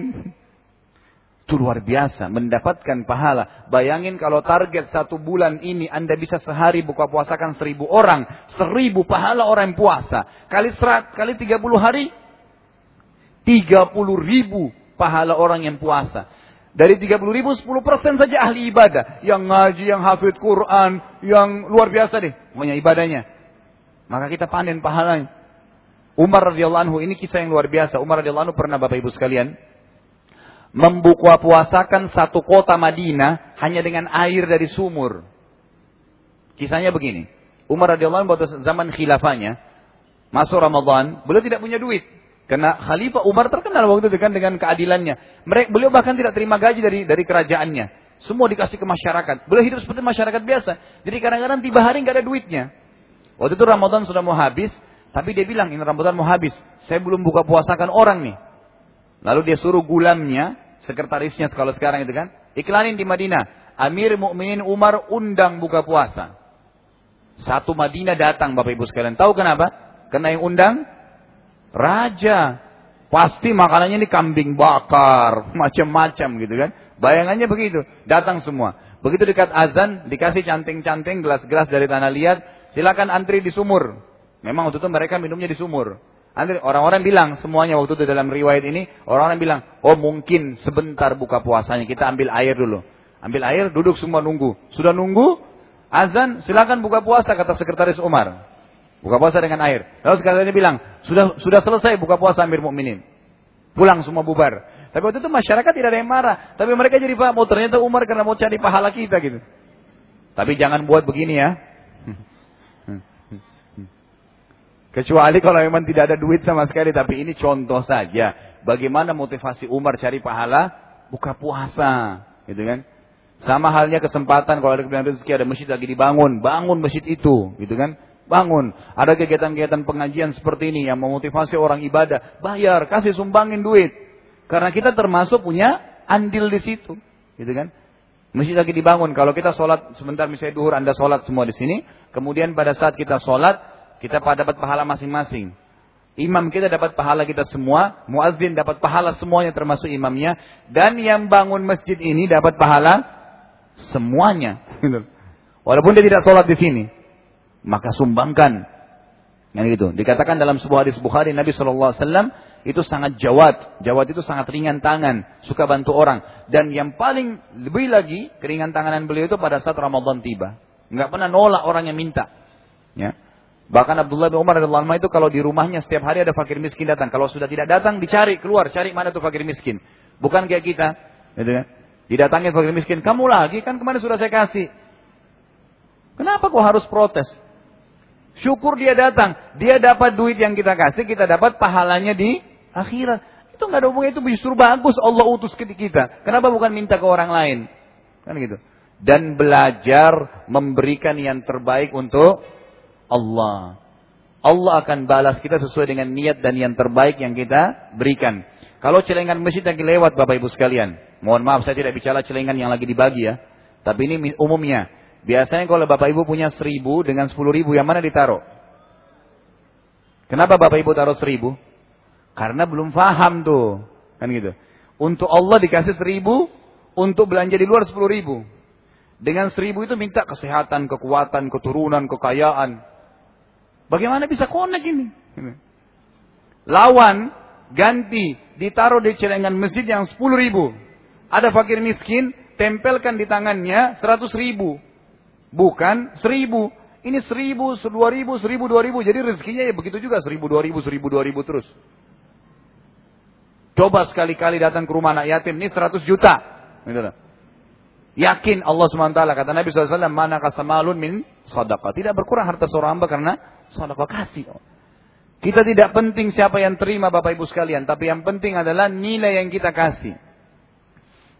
Itu luar biasa, mendapatkan pahala. Bayangin kalau target satu bulan ini Anda bisa sehari buka puasakan seribu orang. Seribu pahala orang yang puasa. Kali serat, kali tiga puluh hari, 30 ribu pahala orang yang puasa. Dari 30 ribu, 10 persen saja ahli ibadah. Yang ngaji, yang hafid Quran, yang luar biasa deh. Pokoknya ibadahnya. Maka kita panen pahalanya. Umar radhiyallahu anhu, ini kisah yang luar biasa. Umar radhiyallahu anhu pernah Bapak Ibu sekalian. Membuka puasakan satu kota Madinah hanya dengan air dari sumur. Kisahnya begini. Umar radhiyallahu anhu pada zaman khilafahnya. Masuk Ramadan, beliau tidak punya duit. Karena Khalifah Umar terkenal waktu itu kan dengan keadilannya. Mereka, beliau bahkan tidak terima gaji dari dari kerajaannya. Semua dikasih ke masyarakat. Beliau hidup seperti masyarakat biasa. Jadi kadang-kadang tiba hari nggak ada duitnya. Waktu itu Ramadan sudah mau habis, tapi dia bilang ini Ramadan mau habis. Saya belum buka puasakan orang nih. Lalu dia suruh gulamnya, sekretarisnya kalau sekarang itu kan, iklanin di Madinah. Amir Mukminin Umar undang buka puasa. Satu Madinah datang Bapak Ibu sekalian. Tahu kenapa? Karena yang undang Raja. Pasti makanannya ini kambing bakar, macam-macam gitu kan. Bayangannya begitu, datang semua. Begitu dekat azan, dikasih canting-canting gelas-gelas dari tanah liat, silakan antri di sumur. Memang waktu itu mereka minumnya di sumur. Antri, orang-orang bilang semuanya waktu itu dalam riwayat ini, orang-orang bilang, oh mungkin sebentar buka puasanya, kita ambil air dulu. Ambil air, duduk semua nunggu. Sudah nunggu, azan, silakan buka puasa kata sekretaris Umar. Buka puasa dengan air. Lalu sekalian bilang, sudah sudah selesai buka puasa Amir Mukminin. Pulang semua bubar. Tapi waktu itu masyarakat tidak ada yang marah. Tapi mereka jadi pak, mau ternyata Umar karena mau cari pahala kita gitu. Tapi jangan buat begini ya. Kecuali kalau memang tidak ada duit sama sekali, tapi ini contoh saja. Bagaimana motivasi Umar cari pahala? Buka puasa, gitu kan? Sama halnya kesempatan kalau ada kebenaran rezeki ada masjid lagi dibangun, bangun masjid itu, gitu kan? Bangun. Ada kegiatan-kegiatan pengajian seperti ini yang memotivasi orang ibadah, bayar, kasih sumbangin duit. Karena kita termasuk punya andil di situ, gitu kan? Masjid lagi dibangun. Kalau kita sholat sebentar misalnya duhur, anda sholat semua di sini. Kemudian pada saat kita sholat, kita dapat pahala masing-masing. Imam kita dapat pahala kita semua, muadzin dapat pahala semuanya termasuk imamnya, dan yang bangun masjid ini dapat pahala semuanya. Walaupun dia tidak sholat di sini, maka sumbangkan. Yang itu dikatakan dalam sebuah hadis Bukhari Nabi Shallallahu Alaihi Wasallam itu sangat jawat, jawat itu sangat ringan tangan, suka bantu orang. Dan yang paling lebih lagi keringan tanganan beliau itu pada saat Ramadan tiba, nggak pernah nolak orang yang minta. Ya. Bahkan Abdullah bin Umar radhiyallahu anhu itu kalau di rumahnya setiap hari ada fakir miskin datang. Kalau sudah tidak datang, dicari keluar, cari mana tuh fakir miskin. Bukan kayak kita, gitu kan? Didatangi fakir miskin, kamu lagi kan kemarin sudah saya kasih. Kenapa kok harus protes? Syukur dia datang, dia dapat duit yang kita kasih, kita dapat pahalanya di akhirat. Itu nggak ada hubungan itu justru bagus Allah utus ke kita. Kenapa bukan minta ke orang lain? Kan gitu. Dan belajar memberikan yang terbaik untuk Allah. Allah akan balas kita sesuai dengan niat dan yang terbaik yang kita berikan. Kalau celengan masjid lagi lewat Bapak Ibu sekalian. Mohon maaf saya tidak bicara celengan yang lagi dibagi ya. Tapi ini umumnya. Biasanya kalau Bapak Ibu punya seribu dengan sepuluh ribu yang mana ditaruh? Kenapa Bapak Ibu taruh seribu? Karena belum faham tuh. Kan gitu. Untuk Allah dikasih seribu, untuk belanja di luar sepuluh ribu. Dengan seribu itu minta kesehatan, kekuatan, keturunan, kekayaan. Bagaimana bisa connect ini? Lawan, ganti, ditaruh di celengan masjid yang 10 ribu. Ada fakir miskin, tempelkan di tangannya 100 ribu. Bukan 1000. Ini 1000, 2000, 1000, 2000. Jadi rezekinya ya begitu juga 1000, 2000, 1000, 2000 terus. Coba sekali-kali datang ke rumah anak yatim, ini 100 juta. Gitu Yakin Allah SWT, kata Nabi SAW, mana kasamalun min sadaqah. Tidak berkurang harta seorang hamba karena sedekah kasih. Kita tidak penting siapa yang terima Bapak Ibu sekalian, tapi yang penting adalah nilai yang kita kasih.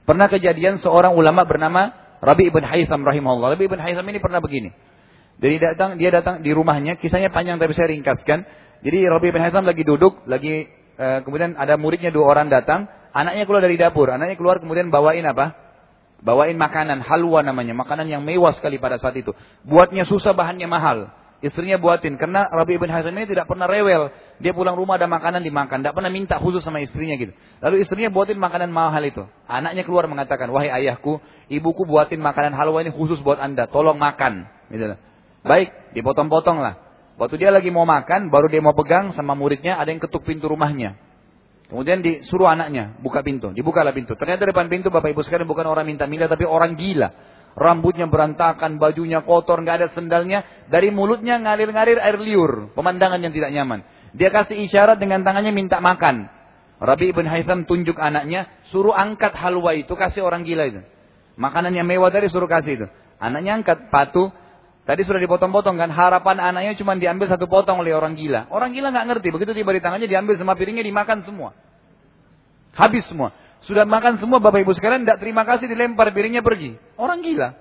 Pernah kejadian seorang ulama bernama Rabi ibn Haytham rahimahullah. Rabi ibn Haytham ini pernah begini. Jadi datang dia datang di rumahnya, kisahnya panjang tapi saya ringkaskan. Jadi Rabi ibn Haytham lagi duduk, lagi eh, kemudian ada muridnya dua orang datang, anaknya keluar dari dapur, anaknya keluar kemudian bawain apa? Bawain makanan halwa namanya, makanan yang mewah sekali pada saat itu. Buatnya susah, bahannya mahal. Istrinya buatin. Karena Rabi ibn Hazim ini tidak pernah rewel. Dia pulang rumah ada makanan dimakan. Tidak pernah minta khusus sama istrinya gitu. Lalu istrinya buatin makanan mahal itu. Anaknya keluar mengatakan, wahai ayahku, ibuku buatin makanan halwa ini khusus buat anda. Tolong makan. Gitu. Baik, dipotong-potong lah. Waktu dia lagi mau makan, baru dia mau pegang sama muridnya, ada yang ketuk pintu rumahnya. Kemudian disuruh anaknya, buka pintu. Dibukalah pintu. Ternyata depan pintu Bapak Ibu sekalian bukan orang minta-minta, tapi orang gila rambutnya berantakan, bajunya kotor, nggak ada sendalnya, dari mulutnya ngalir-ngalir air liur, pemandangan yang tidak nyaman. Dia kasih isyarat dengan tangannya minta makan. Rabi ibn Haytham tunjuk anaknya, suruh angkat halwa itu, kasih orang gila itu. Makanan yang mewah tadi suruh kasih itu. Anaknya angkat patu, tadi sudah dipotong-potong kan, harapan anaknya cuma diambil satu potong oleh orang gila. Orang gila nggak ngerti, begitu tiba di tangannya diambil sama piringnya dimakan semua. Habis semua. Sudah makan semua Bapak Ibu sekalian, tidak terima kasih dilempar piringnya pergi. Orang gila.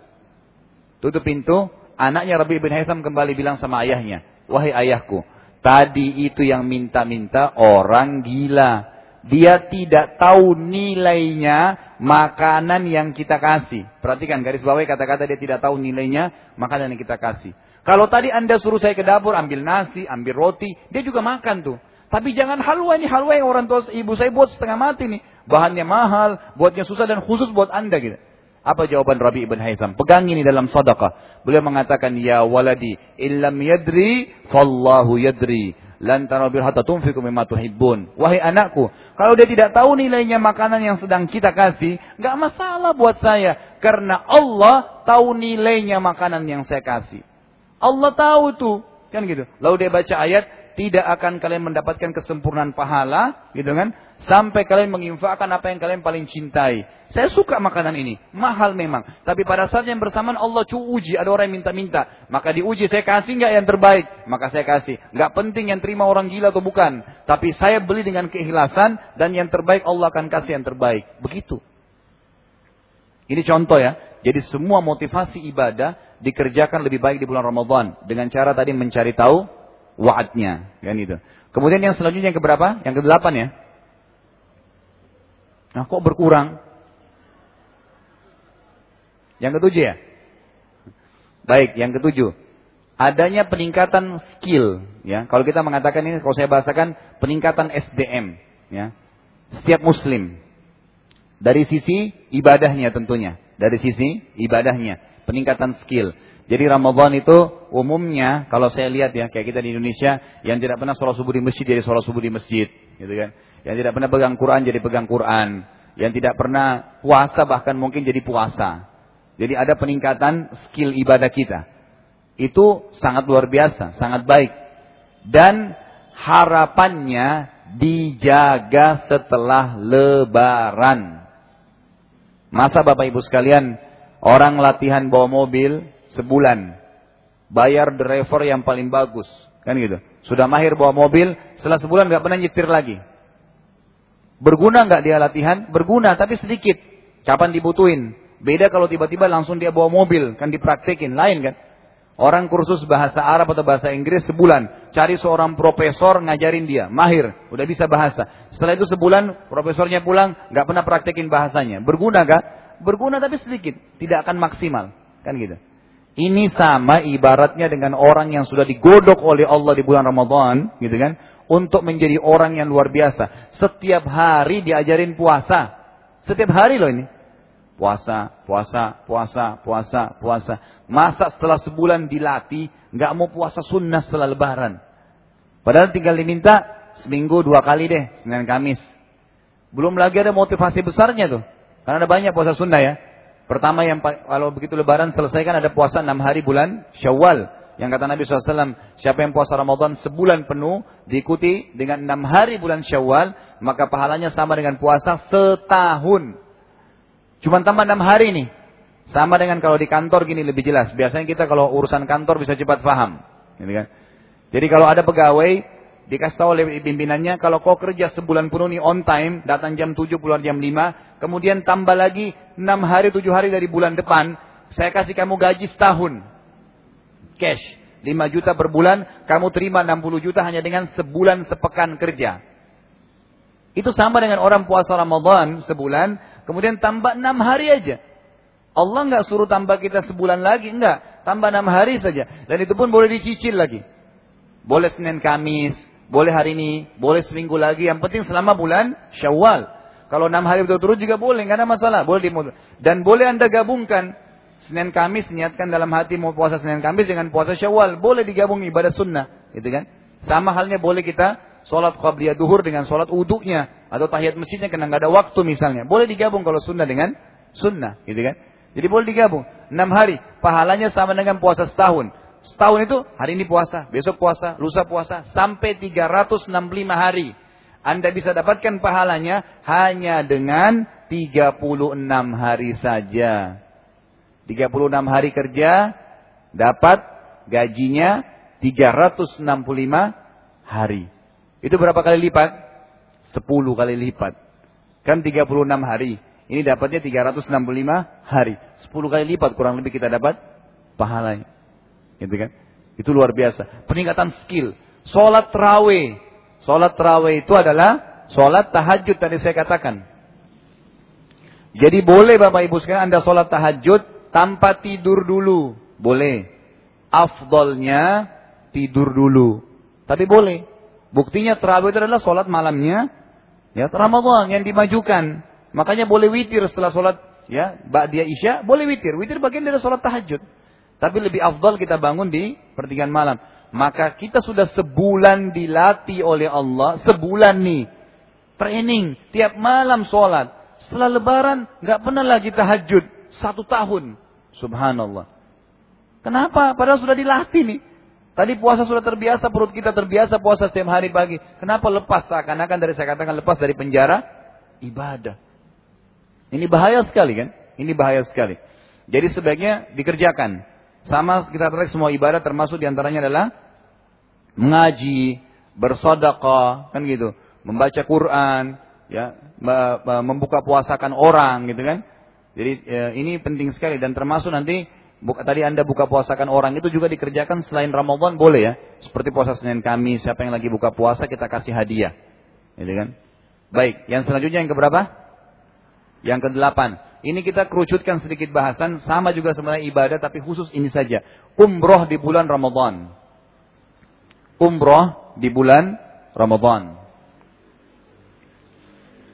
Tutup pintu, anaknya Rabi bin Haitham kembali bilang sama ayahnya, wahai ayahku, tadi itu yang minta-minta orang gila. Dia tidak tahu nilainya makanan yang kita kasih. Perhatikan garis bawah kata-kata dia tidak tahu nilainya makanan yang kita kasih. Kalau tadi anda suruh saya ke dapur ambil nasi, ambil roti, dia juga makan tuh. Tapi jangan halwa ini halwa yang orang tua ibu saya buat setengah mati nih. Bahannya mahal, buatnya susah dan khusus buat anda gitu. Apa jawaban Rabi ibn Haytham? Pegang ini dalam sadaqah. Beliau mengatakan, Ya waladi, illam yadri, fallahu yadri. Lantaran birhata tunfiku mimma tuhibbun. Wahai anakku, kalau dia tidak tahu nilainya makanan yang sedang kita kasih, nggak masalah buat saya. Karena Allah tahu nilainya makanan yang saya kasih. Allah tahu tuh. Kan gitu. Lalu dia baca ayat, tidak akan kalian mendapatkan kesempurnaan pahala, gitu kan? Sampai kalian menginfakkan apa yang kalian paling cintai. Saya suka makanan ini, mahal memang. Tapi pada saat yang bersamaan Allah cu uji, ada orang yang minta-minta. Maka diuji, saya kasih nggak yang terbaik? Maka saya kasih. Nggak penting yang terima orang gila atau bukan. Tapi saya beli dengan keikhlasan dan yang terbaik Allah akan kasih yang terbaik. Begitu. Ini contoh ya. Jadi semua motivasi ibadah dikerjakan lebih baik di bulan Ramadan dengan cara tadi mencari tahu wa'adnya, kan itu. Kemudian yang selanjutnya yang keberapa? Yang kedelapan ya. Nah, kok berkurang? Yang ketujuh ya? Baik, yang ketujuh. Adanya peningkatan skill, ya. Kalau kita mengatakan ini, kalau saya bahasakan peningkatan SDM, ya. Setiap muslim. Dari sisi ibadahnya tentunya. Dari sisi ibadahnya. Peningkatan skill. Jadi Ramadan itu umumnya kalau saya lihat ya kayak kita di Indonesia yang tidak pernah sholat subuh di masjid jadi sholat subuh di masjid, gitu kan? Yang tidak pernah pegang Quran jadi pegang Quran, yang tidak pernah puasa bahkan mungkin jadi puasa. Jadi ada peningkatan skill ibadah kita. Itu sangat luar biasa, sangat baik. Dan harapannya dijaga setelah lebaran. Masa Bapak Ibu sekalian, orang latihan bawa mobil sebulan. Bayar driver yang paling bagus. Kan gitu. Sudah mahir bawa mobil, setelah sebulan nggak pernah nyetir lagi. Berguna nggak dia latihan? Berguna, tapi sedikit. Kapan dibutuhin? Beda kalau tiba-tiba langsung dia bawa mobil, kan dipraktekin, lain kan? Orang kursus bahasa Arab atau bahasa Inggris sebulan, cari seorang profesor ngajarin dia, mahir, udah bisa bahasa. Setelah itu sebulan, profesornya pulang, nggak pernah praktekin bahasanya. Berguna gak? Berguna tapi sedikit, tidak akan maksimal, kan gitu. Ini sama ibaratnya dengan orang yang sudah digodok oleh Allah di bulan Ramadan, gitu kan? Untuk menjadi orang yang luar biasa. Setiap hari diajarin puasa. Setiap hari loh ini puasa, puasa, puasa, puasa, puasa. Masa setelah sebulan dilatih, nggak mau puasa sunnah setelah lebaran. Padahal tinggal diminta seminggu dua kali deh, Senin Kamis. Belum lagi ada motivasi besarnya tuh. Karena ada banyak puasa sunnah ya. Pertama yang kalau begitu lebaran selesai kan ada puasa enam hari bulan Syawal. Yang kata Nabi SAW, siapa yang puasa Ramadan sebulan penuh, diikuti dengan enam hari bulan Syawal, maka pahalanya sama dengan puasa setahun. Cuma tambah enam hari nih. Sama dengan kalau di kantor gini lebih jelas. Biasanya kita kalau urusan kantor bisa cepat paham. Gitu kan? Jadi kalau ada pegawai, dikasih tahu oleh pimpinannya, kalau kau kerja sebulan penuh nih on time, datang jam 7, pulang jam 5, kemudian tambah lagi 6 hari, 7 hari dari bulan depan, saya kasih kamu gaji setahun. Cash. 5 juta per bulan, kamu terima 60 juta hanya dengan sebulan sepekan kerja. Itu sama dengan orang puasa Ramadan sebulan, Kemudian tambah enam hari aja. Allah nggak suruh tambah kita sebulan lagi, enggak. Tambah enam hari saja. Dan itu pun boleh dicicil lagi. Boleh Senin Kamis, boleh hari ini, boleh seminggu lagi. Yang penting selama bulan Syawal. Kalau enam hari betul-betul juga boleh, nggak ada masalah. Boleh dimulai. Dan boleh anda gabungkan Senin Kamis niatkan dalam hati mau puasa Senin Kamis dengan puasa Syawal. Boleh digabung ibadah sunnah, gitu kan? Sama halnya boleh kita sholat qabliyah duhur dengan sholat uduknya atau tahiyat masjidnya karena nggak ada waktu misalnya. Boleh digabung kalau sunnah dengan sunnah, gitu kan? Jadi boleh digabung. Enam hari, pahalanya sama dengan puasa setahun. Setahun itu hari ini puasa, besok puasa, lusa puasa, sampai 365 hari. Anda bisa dapatkan pahalanya hanya dengan 36 hari saja. 36 hari kerja, dapat gajinya 365 hari. Itu berapa kali lipat? 10 kali lipat. Kan 36 hari. Ini dapatnya 365 hari. 10 kali lipat kurang lebih kita dapat pahalanya. Gitu kan? Itu luar biasa. Peningkatan skill. Sholat terawih. Sholat terawih itu adalah sholat tahajud tadi saya katakan. Jadi boleh Bapak Ibu sekalian Anda sholat tahajud tanpa tidur dulu. Boleh. Afdolnya tidur dulu. Tapi boleh. Buktinya terawih itu adalah sholat malamnya ya Ramadan yang dimajukan. Makanya boleh witir setelah sholat ya dia isya boleh witir. Witir bagian dari sholat tahajud. Tapi lebih afdal kita bangun di pertigaan malam. Maka kita sudah sebulan dilatih oleh Allah. Sebulan nih. Training. Tiap malam sholat. Setelah lebaran nggak pernah lagi tahajud. Satu tahun. Subhanallah. Kenapa? Padahal sudah dilatih nih. Tadi puasa sudah terbiasa, perut kita terbiasa puasa setiap hari pagi. Kenapa lepas seakan-akan dari saya katakan lepas dari penjara ibadah. Ini bahaya sekali kan? Ini bahaya sekali. Jadi sebaiknya dikerjakan. Sama kita tarik semua ibadah termasuk di antaranya adalah mengaji, bersedekah, kan gitu. Membaca Quran, ya, membuka puasakan orang gitu kan. Jadi ya, ini penting sekali dan termasuk nanti Buka, tadi Anda buka puasakan orang itu juga dikerjakan selain Ramadan boleh ya. Seperti puasa Senin Kamis, siapa yang lagi buka puasa kita kasih hadiah. Gitu kan? Baik, yang selanjutnya yang keberapa? Yang kedelapan. Ini kita kerucutkan sedikit bahasan, sama juga sebenarnya ibadah tapi khusus ini saja. Umroh di bulan Ramadan. Umroh di bulan Ramadan.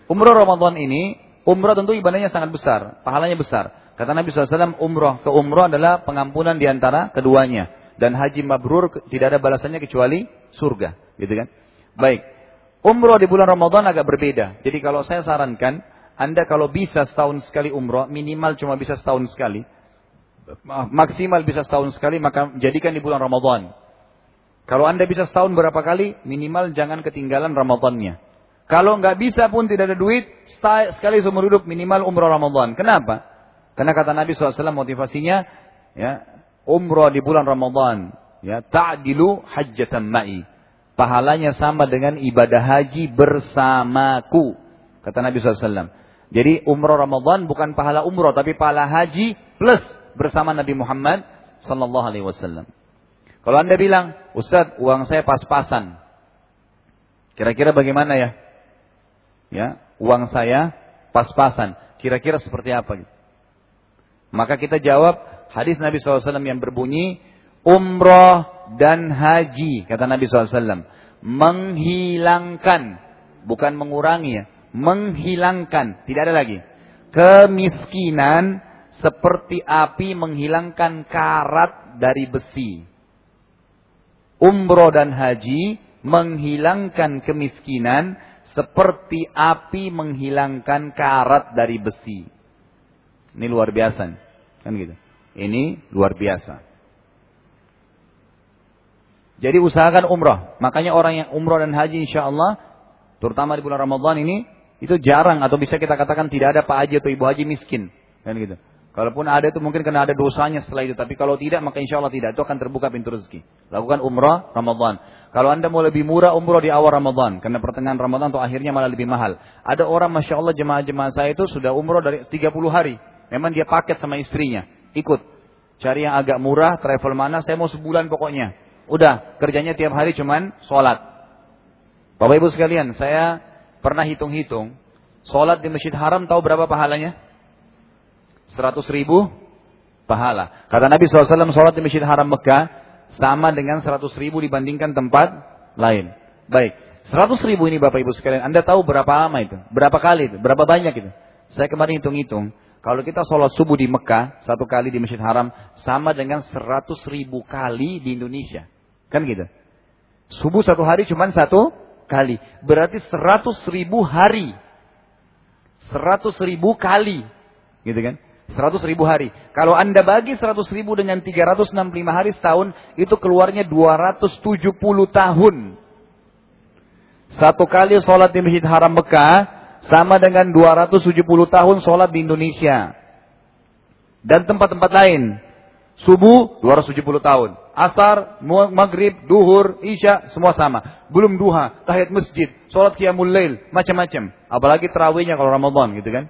Umroh Ramadan ini, umroh tentu ibadahnya sangat besar, pahalanya besar. Kata Nabi SAW, umroh ke umroh adalah pengampunan di antara keduanya. Dan haji mabrur tidak ada balasannya kecuali surga. Gitu kan? Baik. Umroh di bulan Ramadan agak berbeda. Jadi kalau saya sarankan, Anda kalau bisa setahun sekali umroh, minimal cuma bisa setahun sekali. Maksimal bisa setahun sekali, maka jadikan di bulan Ramadan. Kalau Anda bisa setahun berapa kali, minimal jangan ketinggalan Ramadannya. Kalau nggak bisa pun tidak ada duit, sekali seumur hidup minimal umroh Ramadan. Kenapa? Karena kata Nabi SAW motivasinya, ya, umrah di bulan Ramadan, ya, ta'dilu hajjatan ma'i. Pahalanya sama dengan ibadah haji bersamaku. Kata Nabi SAW. Jadi umrah Ramadan bukan pahala umrah, tapi pahala haji plus bersama Nabi Muhammad Sallallahu Alaihi Wasallam. Kalau anda bilang, Ustadz, uang saya pas-pasan. Kira-kira bagaimana ya? Ya, uang saya pas-pasan. Kira-kira seperti apa? Gitu? Maka kita jawab hadis Nabi SAW yang berbunyi umroh dan haji kata Nabi SAW menghilangkan bukan mengurangi ya menghilangkan tidak ada lagi kemiskinan seperti api menghilangkan karat dari besi umroh dan haji menghilangkan kemiskinan seperti api menghilangkan karat dari besi ini luar biasa. Kan gitu. Ini luar biasa. Jadi usahakan umrah. Makanya orang yang umrah dan haji insya Allah, terutama di bulan Ramadan ini, itu jarang atau bisa kita katakan tidak ada pak haji atau ibu haji miskin. Kan gitu. Kalaupun ada itu mungkin karena ada dosanya setelah itu. Tapi kalau tidak maka insya Allah tidak. Itu akan terbuka pintu rezeki. Lakukan umrah Ramadan. Kalau anda mau lebih murah umrah di awal Ramadan. Karena pertengahan Ramadan atau akhirnya malah lebih mahal. Ada orang Masya Allah jemaah-jemaah saya itu sudah umrah dari 30 hari. Memang dia paket sama istrinya. Ikut. Cari yang agak murah, travel mana, saya mau sebulan pokoknya. Udah, kerjanya tiap hari cuman sholat. Bapak ibu sekalian, saya pernah hitung-hitung. Sholat di Masjid Haram tahu berapa pahalanya? 100 ribu pahala. Kata Nabi SAW, sholat di Masjid Haram Mekah sama dengan 100 ribu dibandingkan tempat lain. Baik, 100 ribu ini Bapak Ibu sekalian, Anda tahu berapa lama itu? Berapa kali itu? Berapa banyak itu? Saya kemarin hitung-hitung. Kalau kita sholat subuh di Mekah, satu kali di Masjid Haram, sama dengan seratus ribu kali di Indonesia. Kan gitu. Subuh satu hari cuma satu kali. Berarti seratus ribu hari. Seratus ribu kali. Gitu kan. Seratus ribu hari. Kalau anda bagi seratus ribu dengan tiga ratus enam puluh lima hari setahun, itu keluarnya dua ratus tujuh puluh tahun. Satu kali sholat di Masjid Haram Mekah, sama dengan 270 tahun sholat di Indonesia. Dan tempat-tempat lain. Subuh 270 tahun. Asar, maghrib, duhur, isya, semua sama. Belum duha, tahiyat masjid, sholat qiyamul lail, macam-macam. Apalagi terawihnya kalau Ramadan gitu kan.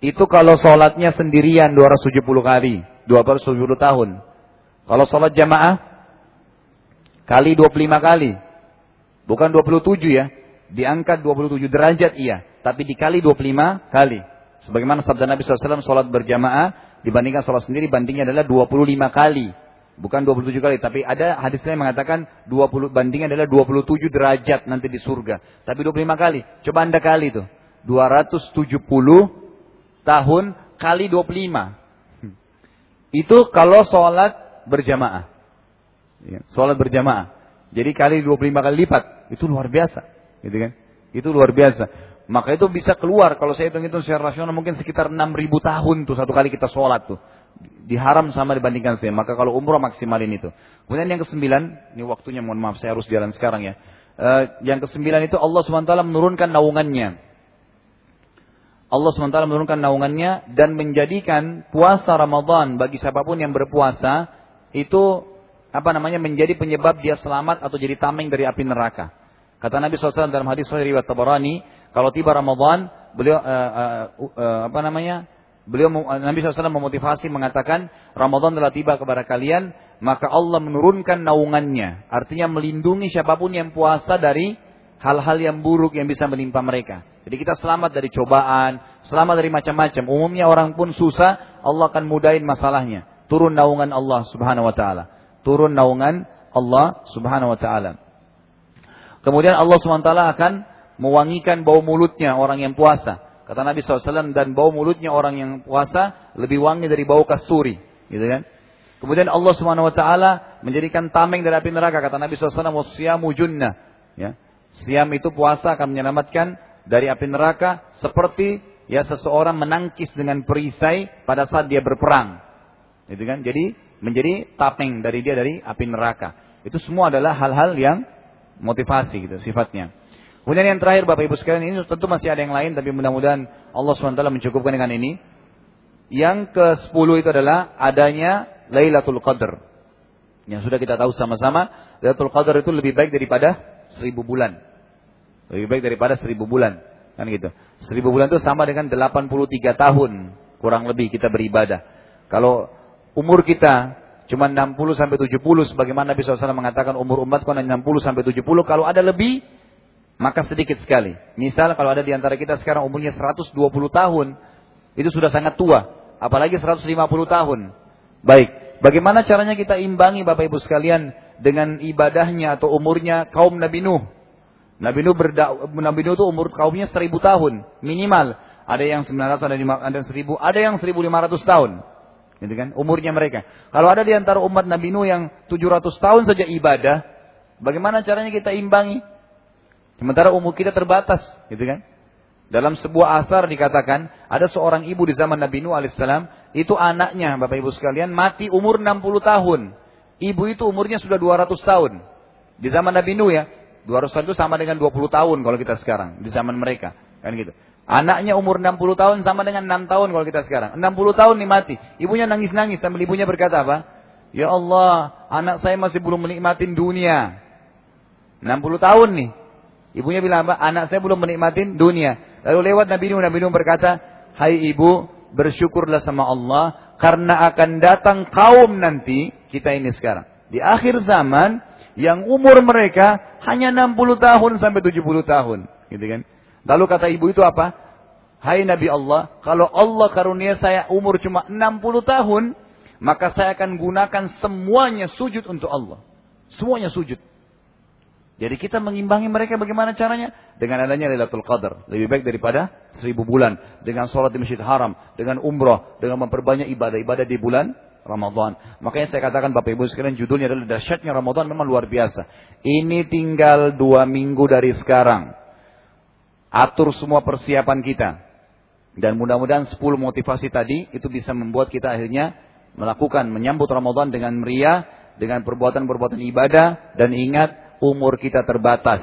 Itu kalau sholatnya sendirian 270 kali. 270 tahun. Kalau sholat jamaah, kali 25 kali. Bukan 27 ya. Diangkat 27 derajat iya tapi dikali 25 kali. Sebagaimana sabda Nabi SAW, sholat berjamaah dibandingkan sholat sendiri bandingnya adalah 25 kali. Bukan 27 kali, tapi ada hadisnya yang mengatakan 20 bandingnya adalah 27 derajat nanti di surga. Tapi 25 kali. Coba Anda kali itu. 270 tahun kali 25. Itu kalau sholat berjamaah. Ya, sholat berjamaah. Jadi kali 25 kali lipat. Itu luar biasa. Gitu kan? Itu luar biasa. Maka itu bisa keluar kalau saya hitung-hitung secara rasional mungkin sekitar 6000 tahun tuh satu kali kita sholat tuh. diharam sama dibandingkan saya. Maka kalau umroh maksimalin itu. Kemudian yang kesembilan, ini waktunya mohon maaf saya harus jalan sekarang ya. Uh, yang kesembilan itu Allah SWT menurunkan naungannya. Allah SWT menurunkan naungannya dan menjadikan puasa Ramadan bagi siapa pun yang berpuasa itu apa namanya menjadi penyebab dia selamat atau jadi tameng dari api neraka. Kata Nabi SAW dalam hadis Sahih riwayat Tabarani, kalau tiba Ramadan, beliau uh, uh, uh, apa namanya? Beliau Nabi SAW memotivasi mengatakan Ramadan telah tiba kepada kalian, maka Allah menurunkan naungannya. Artinya melindungi siapa pun yang puasa dari hal-hal yang buruk yang bisa menimpa mereka. Jadi kita selamat dari cobaan, selamat dari macam-macam. Umumnya orang pun susah, Allah akan mudahin masalahnya. Turun naungan Allah Subhanahu wa taala. Turun naungan Allah Subhanahu wa taala. Kemudian Allah Subhanahu wa taala akan mewangikan bau mulutnya orang yang puasa. Kata Nabi SAW, dan bau mulutnya orang yang puasa lebih wangi dari bau kasturi. Gitu kan? Kemudian Allah Subhanahu Wa Taala menjadikan tameng dari api neraka. Kata Nabi SAW, "Wasyamu junnah." Ya. Siam itu puasa akan menyelamatkan dari api neraka seperti ya seseorang menangkis dengan perisai pada saat dia berperang. Gitu kan? Jadi menjadi tameng dari dia dari api neraka. Itu semua adalah hal-hal yang motivasi gitu sifatnya. Kemudian yang terakhir Bapak Ibu sekalian ini tentu masih ada yang lain tapi mudah-mudahan Allah SWT mencukupkan dengan ini. Yang ke-10 itu adalah adanya Lailatul Qadar. Yang sudah kita tahu sama-sama, Lailatul Qadar itu lebih baik daripada seribu bulan. Lebih baik daripada seribu bulan. Kan gitu. Seribu bulan itu sama dengan 83 tahun kurang lebih kita beribadah. Kalau umur kita cuma 60 sampai 70 sebagaimana Nabi SAW mengatakan umur umat kona 60 sampai 70 kalau ada lebih maka sedikit sekali. Misal kalau ada di antara kita sekarang umurnya 120 tahun, itu sudah sangat tua. Apalagi 150 tahun. Baik, bagaimana caranya kita imbangi Bapak Ibu sekalian dengan ibadahnya atau umurnya kaum Nabi Nuh. Nabi Nuh, Nabi Nuh itu umur kaumnya 1000 tahun, minimal. Ada yang 900, ada yang 1000, ada yang 1500 tahun. Gitu kan? Umurnya mereka. Kalau ada di antara umat Nabi Nuh yang 700 tahun saja ibadah, bagaimana caranya kita imbangi? Sementara umur kita terbatas, gitu kan? Dalam sebuah asar dikatakan, ada seorang ibu di zaman Nabi Nuh alaihissalam, itu anaknya, Bapak Ibu sekalian, mati umur 60 tahun. Ibu itu umurnya sudah 200 tahun. Di zaman Nabi Nuh ya, 200 tahun itu sama dengan 20 tahun kalau kita sekarang, di zaman mereka. Kan gitu. Anaknya umur 60 tahun sama dengan 6 tahun kalau kita sekarang. 60 tahun nih mati. Ibunya nangis-nangis sambil ibunya berkata apa? Ya Allah, anak saya masih belum menikmatin dunia. 60 tahun nih. Ibunya bilang apa? Anak saya belum menikmati dunia. Lalu lewat Nabi Nuh, Nabi Nuh berkata, Hai ibu, bersyukurlah sama Allah karena akan datang kaum nanti kita ini sekarang. Di akhir zaman yang umur mereka hanya 60 tahun sampai 70 tahun, gitu kan? Lalu kata ibu itu apa? Hai Nabi Allah, kalau Allah karunia saya umur cuma 60 tahun, maka saya akan gunakan semuanya sujud untuk Allah. Semuanya sujud. Jadi kita mengimbangi mereka bagaimana caranya? Dengan adanya Lailatul Qadar. Lebih baik daripada seribu bulan. Dengan sholat di Masjid Haram. Dengan umrah. Dengan memperbanyak ibadah-ibadah di bulan Ramadan. Makanya saya katakan Bapak Ibu sekalian judulnya adalah dahsyatnya Ramadan memang luar biasa. Ini tinggal dua minggu dari sekarang. Atur semua persiapan kita. Dan mudah-mudahan 10 motivasi tadi itu bisa membuat kita akhirnya melakukan menyambut Ramadan dengan meriah, dengan perbuatan-perbuatan ibadah dan ingat umur kita terbatas.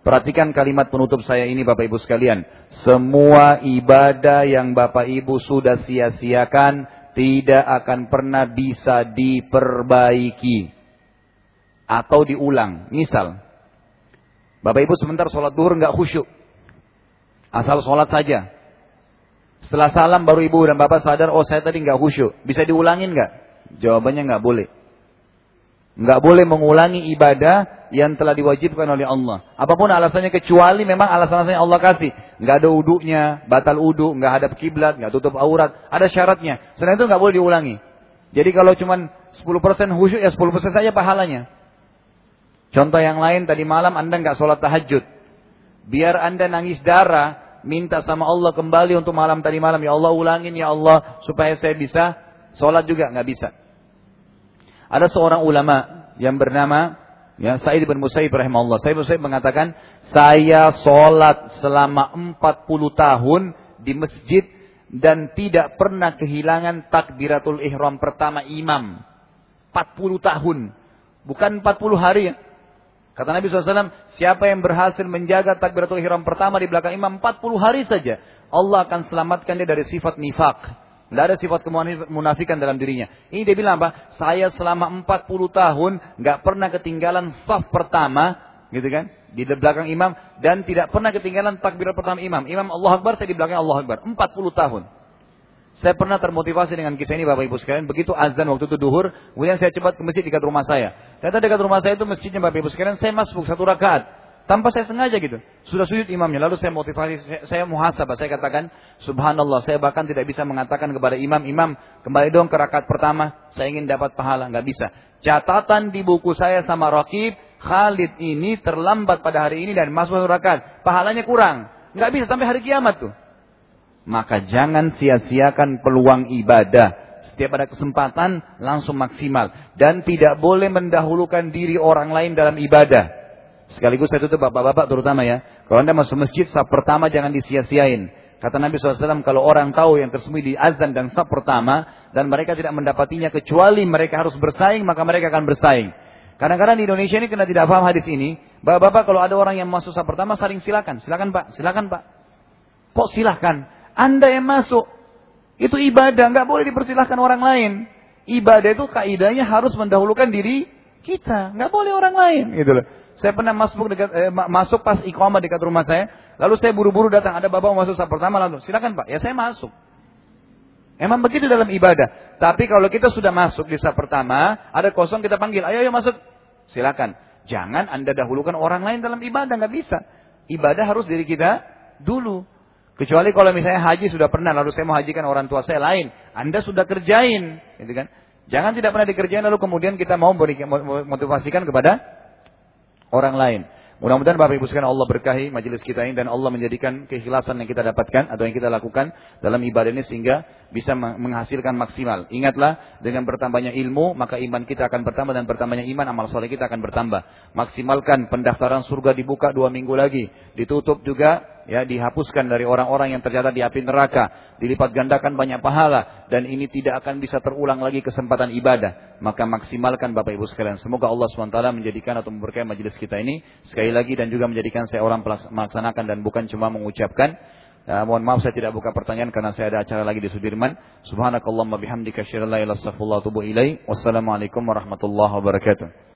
Perhatikan kalimat penutup saya ini Bapak Ibu sekalian. Semua ibadah yang Bapak Ibu sudah sia-siakan tidak akan pernah bisa diperbaiki. Atau diulang. Misal. Bapak Ibu sebentar sholat duhur nggak khusyuk. Asal sholat saja. Setelah salam baru ibu dan bapak sadar, oh saya tadi nggak khusyuk. Bisa diulangin nggak? Jawabannya nggak boleh. Nggak boleh mengulangi ibadah yang telah diwajibkan oleh Allah. Apa pun alasannya kecuali memang alasan-alasannya Allah kasih. Nggak ada uduknya, batal uduk, nggak hadap kiblat, nggak tutup aurat. Ada syaratnya. Selain itu nggak boleh diulangi. Jadi kalau cuma 10% khusyuk ya 10% saja pahalanya. Contoh yang lain tadi malam Anda nggak sholat tahajud. Biar Anda nangis darah, minta sama Allah kembali untuk malam tadi malam. Ya Allah ulangin ya Allah supaya saya bisa sholat juga nggak bisa. Ada seorang ulama yang bernama ya Sa'id bin Musayyib rahimahullah. Sa'id bin Musayyib mengatakan, "Saya sholat selama 40 tahun di masjid dan tidak pernah kehilangan takbiratul ihram pertama imam. 40 tahun. Bukan 40 hari ya. Kata Nabi SAW, siapa yang berhasil menjaga takbiratul ihram pertama di belakang imam 40 hari saja. Allah akan selamatkan dia dari sifat nifak. Tidak ada sifat kemunafikan dalam dirinya. Ini dia bilang apa? Saya selama 40 tahun nggak pernah ketinggalan saf pertama, gitu kan? Di belakang imam dan tidak pernah ketinggalan takbir pertama imam. Imam Allah Akbar, saya di belakang Allah Akbar. 40 tahun. Saya pernah termotivasi dengan kisah ini Bapak Ibu sekalian. Begitu azan waktu itu duhur, kemudian saya cepat ke masjid dekat rumah saya. Ternyata dekat rumah saya itu masjidnya Bapak Ibu sekalian, saya masuk satu rakaat. Tanpa saya sengaja gitu. Sudah sujud imamnya. Lalu saya motivasi, saya, muhasabah. Saya katakan, subhanallah, saya bahkan tidak bisa mengatakan kepada imam, imam, kembali dong ke rakaat pertama. Saya ingin dapat pahala. Nggak bisa. Catatan di buku saya sama Rakib, Khalid ini terlambat pada hari ini dan masuk rakaat. Pahalanya kurang. Nggak bisa sampai hari kiamat tuh. Maka jangan sia-siakan peluang ibadah. Setiap ada kesempatan langsung maksimal. Dan tidak boleh mendahulukan diri orang lain dalam ibadah. Sekaligus saya tutup bapak-bapak terutama ya. Kalau anda masuk masjid, sah pertama jangan disia-siain. Kata Nabi SAW, kalau orang tahu yang tersembunyi di azan dan sah pertama, dan mereka tidak mendapatinya kecuali mereka harus bersaing, maka mereka akan bersaing. Kadang-kadang di Indonesia ini kena tidak paham hadis ini. Bapak-bapak kalau ada orang yang masuk sah pertama, saling silakan. Silakan pak, silakan pak. Kok silakan? Anda yang masuk. Itu ibadah, nggak boleh dipersilahkan orang lain. Ibadah itu kaidahnya harus mendahulukan diri kita, nggak boleh orang lain, gitu loh. Saya pernah masuk dekat, eh, masuk pas iqamah dekat rumah saya, lalu saya buru-buru datang, ada bapak masuk saat pertama lalu, silakan pak, ya saya masuk. Emang begitu dalam ibadah. Tapi kalau kita sudah masuk di saat pertama, ada kosong kita panggil, ayo ayo masuk, silakan. Jangan anda dahulukan orang lain dalam ibadah, nggak bisa. Ibadah harus diri kita dulu. Kecuali kalau misalnya haji sudah pernah, lalu saya mau hajikan orang tua saya lain. Anda sudah kerjain. Gitu kan? Jangan tidak pernah dikerjain, lalu kemudian kita mau motivasikan kepada orang lain. Mudah-mudahan Bapak Ibu sekalian Allah berkahi majelis kita ini dan Allah menjadikan keikhlasan yang kita dapatkan atau yang kita lakukan dalam ibadah ini sehingga bisa menghasilkan maksimal. Ingatlah dengan bertambahnya ilmu maka iman kita akan bertambah dan bertambahnya iman amal soleh kita akan bertambah. Maksimalkan pendaftaran surga dibuka dua minggu lagi. Ditutup juga ya dihapuskan dari orang-orang yang tercatat di api neraka, dilipat gandakan banyak pahala dan ini tidak akan bisa terulang lagi kesempatan ibadah. Maka maksimalkan Bapak Ibu sekalian. Semoga Allah SWT menjadikan atau memberkahi majelis kita ini sekali lagi dan juga menjadikan saya orang melaksanakan dan bukan cuma mengucapkan. Uh, mohon maaf saya tidak buka pertanyaan karena saya ada acara lagi di Sudirman. Subhanakallahumma bihamdika asyhadu an la ilaha illa anta astaghfiruka wa. Wassalamualaikum warahmatullahi wabarakatuh.